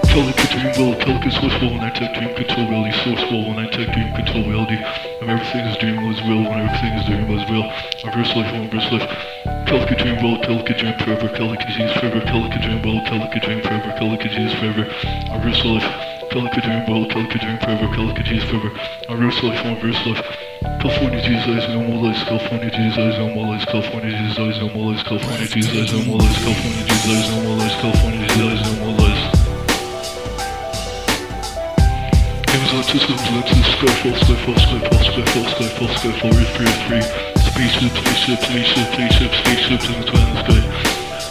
Calica dream will, Calica source will, and I tech dream control reality, source will, and I tech dream control reality. And everything is dream was real, and everything is dream was real. Reverse life, reverse life. Calica dream will, Calica dream forever, Calica Jesus forever, Calica dream will, Calica dream forever, Calica Jesus forever. Reverse life. Calica dream will, Calica dream forever, Calica Jesus forever. Reverse life, reverse life. California Jesus eyes, no more lies, California Jesus eyes, no more lies, California Jesus eyes, no more lies, California Jesus eyes, no more lies, California Jesus eyes, no more lies, California Jesus eyes, no more lies. Games lenses, Skyfall, Skyfall, Skyfall, Skyfall, Skyfall, Skyfall, 3, Earth 3. Spaceship, spaceship, spaceship, spaceship, spaceships in the twin sky.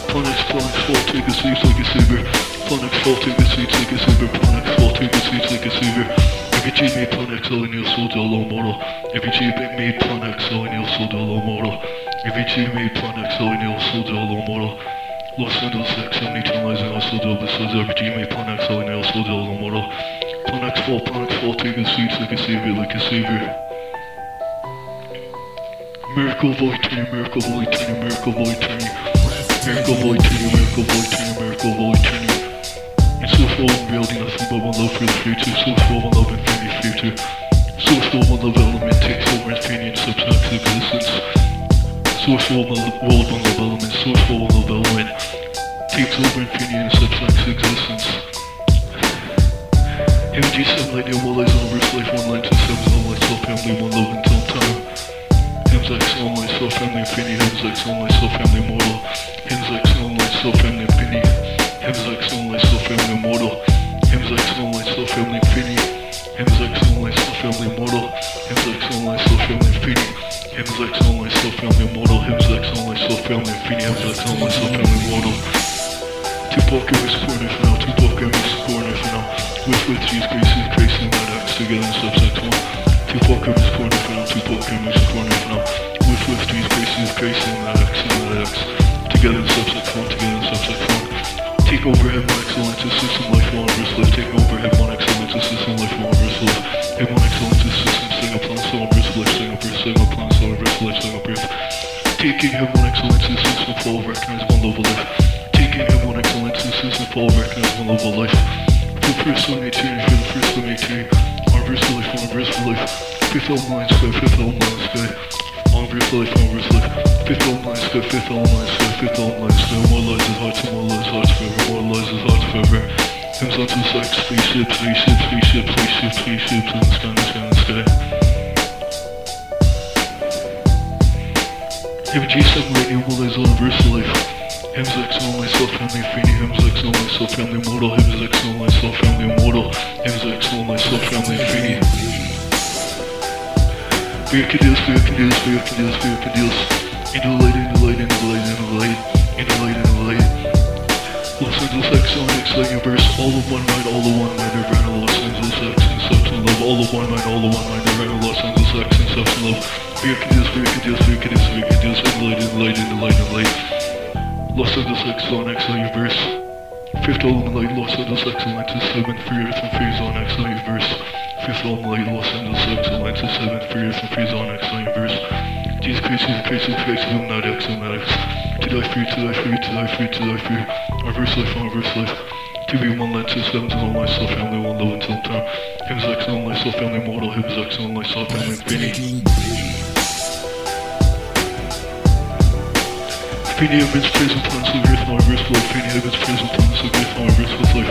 Planets, planets fall, take a seat like a saber. Planets fall, take a seat like a saber. Planets fall, take a seat like a saber. Every G made X, all in your soul, dollar model. Every G made Planet X, all in your soul, dollar model. Every G made Planet X, all in your soul, dollar model. Los Angeles X, 72 lies in also double says every G made X, all in your soul, dollar model. Planet X fall, Planet X fall, take a seat like a savior, like a savior. Miracle Void Turning, Miracle Void Turning, Miracle Void Turning. Miracle Void Turning, Miracle Void Turning, Miracle Void Turning. It's so full of reality, nothing but one love for the future. So full of love, infinity future. So full of love element takes over infinity and substance existence. So full of world one love element, so full of love element takes over infinity and substance existence. MG new one lies on verse life, one line, lights, all family, one love until time. Hymns X, all family, infinity, hymns X, all family, mortal. Hymns X, all family, infinity. Hymns X, all family, mortal. Hymns X, all family, infinity. Hymns X, all family, mortal. Hymns X, all family, infinity. Hymns X, all family, mortal. Hymns X, all family, infinity. Hymns X, all family, mortal. Tupac his corner now, Tupac with, with cheese, greasy, crazy, mud acts together 1 Two four cameras, two four cameras, With, with crazy, Together in subsect 1, together in subsect Take over head one excellence, system life one verse life Take over head one excellence, system life one verse life one excellence, system, sing up on verse life, sing up verse, sing up on verse life, sing up verse Taking head one excellence, system, flow recognize one level life. Taking head one excellence, system, flow recognize one level life personal AT, feel personal AT, on personal life, on personal life, fifth L mind sky, fifth L mind sky, on personal life, on personal fifth L mind sky, fifth L mind sky, fifth L mind sky, more lies is hot, more lies hard hot forever, more lies is hot forever, hands on to sex, spaceships, spaceships, spaceships, spaceships, spaceships, in the sky, in the sky, in the stay. Every G7 radio, more lies on personal life. Hymns X only, self family, Feeny, Hymns X only, self family, mortal, Hymns X only, self family, immortal, Hymns X only, self family, Feeny. Fear deals, fear deals, fear deals, fear deals. Into the light, into the light, into the light, into the light, into the light, into the light. Los Angeles X on X universe, all of one mind, all of one mind, Nirvana, Los Angeles X and substance love, all of one mind, all of one mind, Nirvana, Los Angeles X and substance love. Fear deals, fear deals, fear deals, fear deals, into the light, into the light, into the light, into the light. Los Angeles X on X universe. Fifth element light, Los Angeles X Atlantis, seventh free earth and zone X universe. Fifth element light, Los Angeles X Atlantis, seventh free earth and free zone X universe. Jesus Christ, Jesus Christ, Jesus Christ, not X. To die free, to die free, to die free, to die free. Reverse life, reverse life. To be one light, two sevens, and all myself, family, one love until time. Hymns all myself, family, mortal, hymns all myself, family, infinity. Infinity of its present points of earth, non earth, world, infinity of its present points of earth, non earth, with life.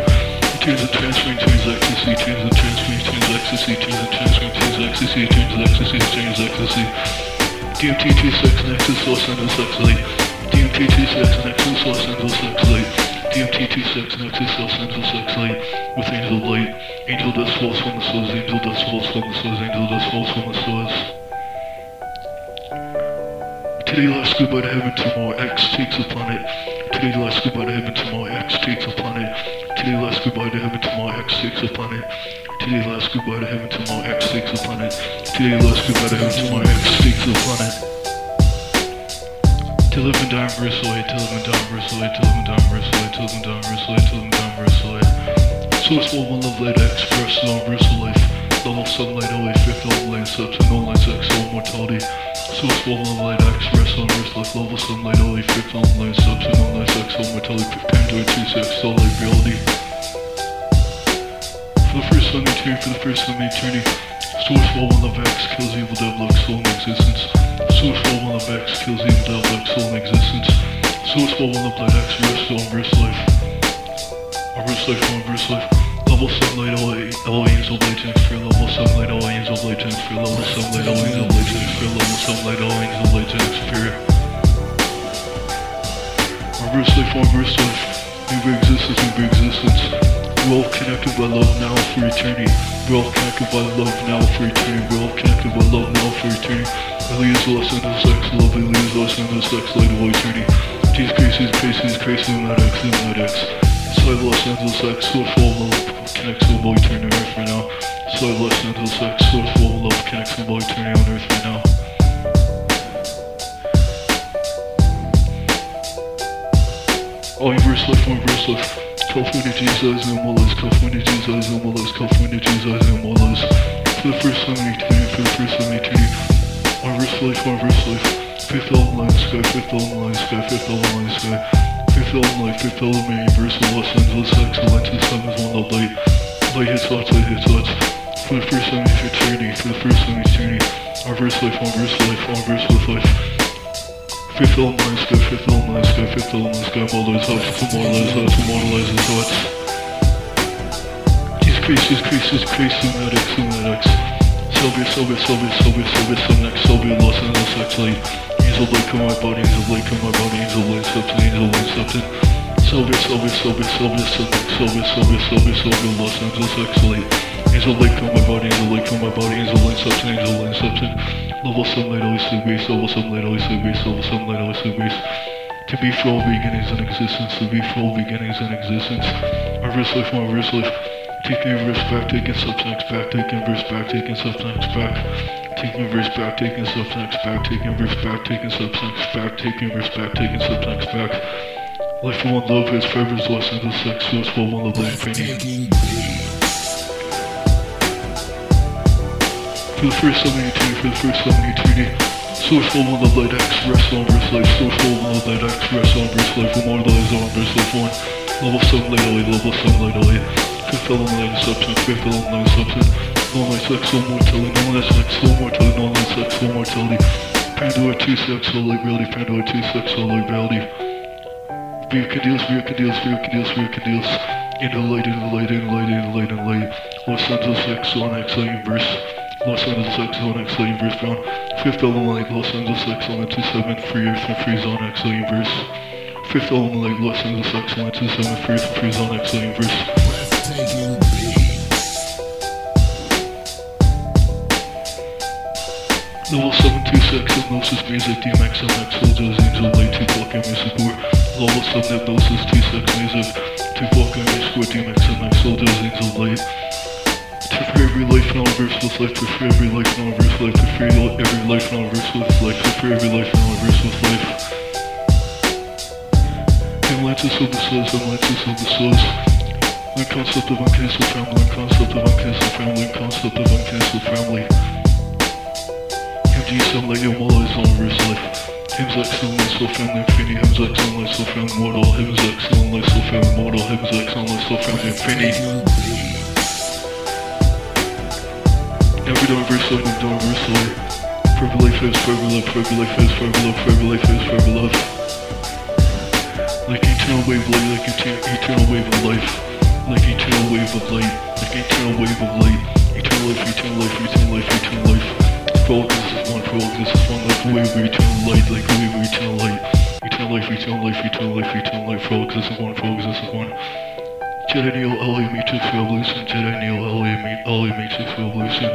Turns and transferring, turns ecstasy, turns and transferring, turns ecstasy, turns and transferring, turns ecstasy, turns ecstasy, turns ecstasy. DMT 26 Nexus Los Angeles X-Light. DMT 26 Nexus Los Angeles X-Light. DMT 26 Nexus Los Angeles X-Light. With angel light. Angel dust falls from the stars, angel dust falls from the stars, angel dust falls from the stars. Titty like scuba to heaven to more X takes upon it. Titty like scuba to heaven to more X takes upon it. Titty like scuba to heaven to more X takes upon it. Titty like scuba to heaven to more X takes upon it. Titty like scuba to heaven to more X takes upon it. To live and die versely, to live and die versely, to live and die versely, to live and die versely, to live and die versely. Source one one love later expressed on versal life. Level sunlight, only fifth, all lane subs, and all lines, exhale mortality. So swollen light, axe, rest on earth like level, sunlight, Only fifth online, substance, online, sex, home, metallic, 15, joy, 2, sex, all life, reality. For the first time eternity, for the first time eternity, source wall on the vex kills evil devil, like soul in existence. Source wall on the vex kills evil devil, like soul in existence. Source wall on the blood, axe, rest on wrist, life. Our wrist, life, Los X with full love connects with boy turn to earth right now. So I listen to Los X with full love connects with boy turning on earth right now. Oh, you verse left, one verse left. California Jesus and Wallace, California Jesus and Wallace, California Jesus and Wallace. For the first time in eternity, for the first time in eternity. One verse life, one verse life. Fifth element sky, fifth element sky, fifth element sky. Fifth element life, fifth element line sky, immortalize hearts, immortalize hearts, immortalize his hearts. Jesus Christ, Jesus Christ, Jesus Christ, Luminat X, Luminat X. Sylvia, Sylvia, Sylvia, Sylvia, Sylvia, Sylvia, Sylvia, Los Angeles X light. Angel light come my body, angel light come my body, angel light substance, angel light substance. Sylvia, Sylvia, Sylvia, Sylvia, Sylvia, Sylvia, Sylvia, Sylvia, Sylvia, Los Angeles light. Angel light come my body, angel light come my body, angel light substance, angel light substance. Level sunlight always to base, level sunlight always to base, level sunlight always to base. To be for all beginnings in existence, to be for all beginnings in existence. Reverse life, reverse life. Taking reverse back, taking substance back, taking reverse back, taking substance back. Taking reverse back, taking substance back, taking reverse back, taking substance back, taking reverse back, taking substance back. Life for one love is forever's lost in the sex, source for one love, infinity. Breathtaking beats. For the first time in eternity, for the first time in eternity. Source one of light X, rest on verse life. Source one of light X, rest on verse life. Immortalized on verse life one. Level 7 light away, level 7 light away. Fifth element light substance, fifth element light substance. No light sex, no mortality, no light sex, no mortality, no light sex, no mortality. Pandora 2 sex, no light reality, Pandora 2 sex, no light reality. Vehicle deals, vehicle deals, vehicle deals, vehicle deals. In the light, in the light, in the light, in the light, in the light. Los Angeles X on X universe. Los Angeles X on X universe found. Fifth element light, Los Angeles X on 27, free earth and free zone X universe. Fifth element light, Los Angeles X on 27, free earth and free zone X universe. Level 726 Hypnosis Music DMX MX Soldiers Angel Light Tupac Music War Level 7 Hypnosis 26 Music Tupac Music War DMX MX Soldiers Angel Light every life and universe with life To free every life and universe life To free every life and universe with life To free every life and universe with life Atlantis of the souls Atlantis of the souls The concept of uncancelled family The concept of uncancelled family The concept of uncancelled family MG sunlight, your wall is on verse life. Hymns excellent, so family infinity. Hymns excellent, so family mortal. Hymns excellent, so family mortal. Hymns excellent, so family infinity. Every door verse life, every door verse life. Forever life is forever love, forever life is forever love, forever life is forever love. Like eternal wave of light, like eternal wave of life. Like eternal wave of light, like eternal wave of light. Eternal life, eternal life, eternal life, eternal life. For all this is one, for all this is one, like the wave of eternal light, like the wave of eternal light. Eternal life, eternal life, eternal life, eternal life, for all this is one, for all this is one. Jedi Neo LA Matrix Revolution, Jedi Neo LA, Ma- LA Matrix Revolution.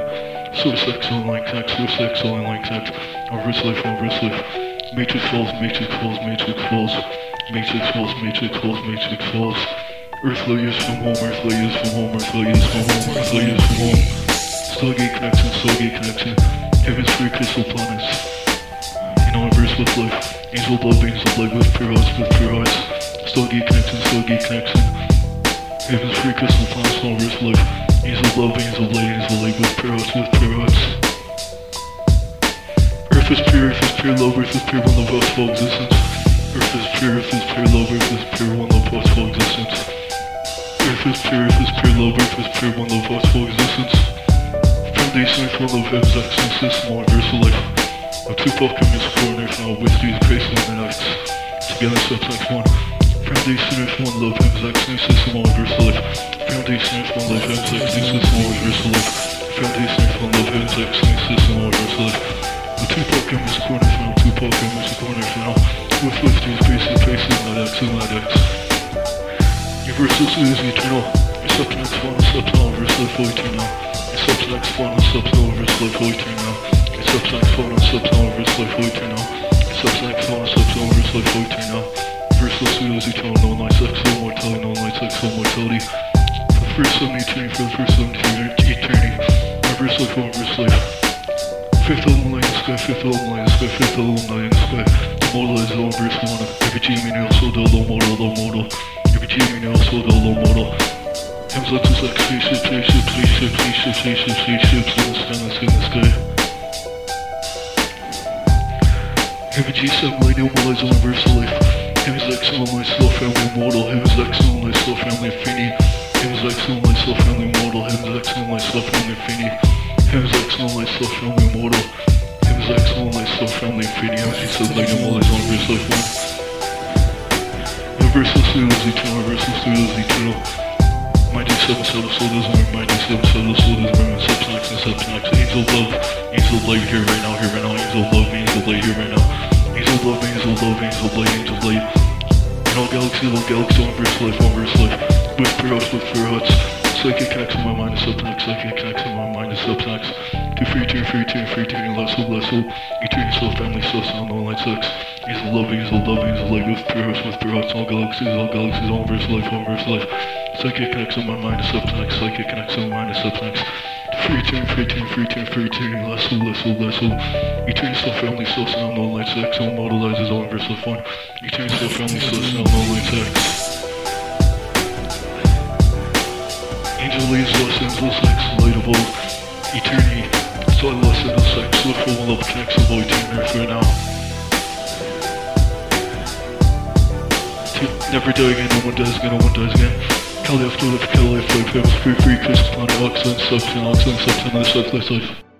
Source X online text, Source X online text. Reverse life, reverse life. Matrix falls, Matrix falls, Matrix falls. Matrix falls, Matrix falls, Matrix falls. Earth layers from home, Earth layers from home, Earth layers from home, Earth layers from home. Stargate connection, Stargate connection. Heaven's free crystal planets. In our verse with life. Angel love, angel light with pure hearts, with pure hearts. Stargate connection, Stargate connection. Heaven's planets, in our verse life. Angel love, angel light, angel light with hearts, with hearts. Earth is pure, earth is pure love, earth is pure one love, us for existence. Earth is pure, earth is pure love, earth is pure one love, us for existence. Earth is pure, earth is pure love, earth is pure one love, us for existence. Foundation for love, heaven's action system, universal life. A Tupac communist corner now with these grace on the nights. Together, subtext one. Foundation is one love, heaven's action system, universal life. Foundation is one love, heaven's action system, universal life. Foundation is one love, heaven's action system, universal life. A Tupac communist corner now, Tupac communist corner now. With these faces, faces, not X, not X. Universal is eternal. Subtext one, subtext universal life, eternal. Subtext one, subtext universal life, eternal. Subtext one, subtext universal life, eternal. Subtext one, subtext universal life, eternal. Universal pseudo eternal, no light sex, no mortality, no sex, no mortality. For the first seven eternity, for the first seven eternity, eternity. Universal life, universal life. Fifth element light in the sky, fifth element light in the sky, fifth element light in the sky. Is all verse one. Every G meaning also the low model, low model. Every G meaning also the low model. Comes up to like spaceship, spaceship, spaceship, spaceship, spaceship, spaceships in the sky, in the sky, in the sky. Heavy G7 light, normalize universal life. Heaven's excellent light, slow family mortal. Heaven's excellent light, slow family infinity. Heaven's excellent light, slow family mortal. Heaven's excellent light, slow family infinity. Heaven's excellent light, slow family mortal. Heaven's excellent light, slow family infinity. Heaven's G7 light, normalize universal life one. Universal studio is eternal, universal studio is eternal. My D7 soul of soul work, my D7 soul of soul doesn't work, subsonics and subsonics. Angel love, angel light here right now, here right now. Angel love, angel light here right now. Angel love, angel love, angel light, angel light. In all galaxies, all galaxies, universe life, universe life. With pure hearts, with pure hearts. Psychic connects in my mind is subsonics, psychic connects in my mind is subsonics. To free turn, free turn, free turn, less soul, less soul. Eternity, soul, family, soul, sound, light sex. Angel love, angel love, angel light. With pure hearts, with pure hearts, all galaxies, all galaxies, universe life, universe life. Psychic connects in my mind is subtext. Psychic connects in my mind is subtext. Free turn, free turn, free turn, free turn, lesser, lesser, lesser. Eternity still family, still sound, no light sex, all modernizes all universal fun. Eternity still family, still sound, no light sex. Angel leaves lessons, the sex, light of old. Eternity, so I lesson the sex, the full love connects, avoid turn for now. To never die again, no one dies again, no one dies again. Life, Cali after life, famous free, free, kiss, planet, oxygen, substance, oxygen, substance, life, life, life.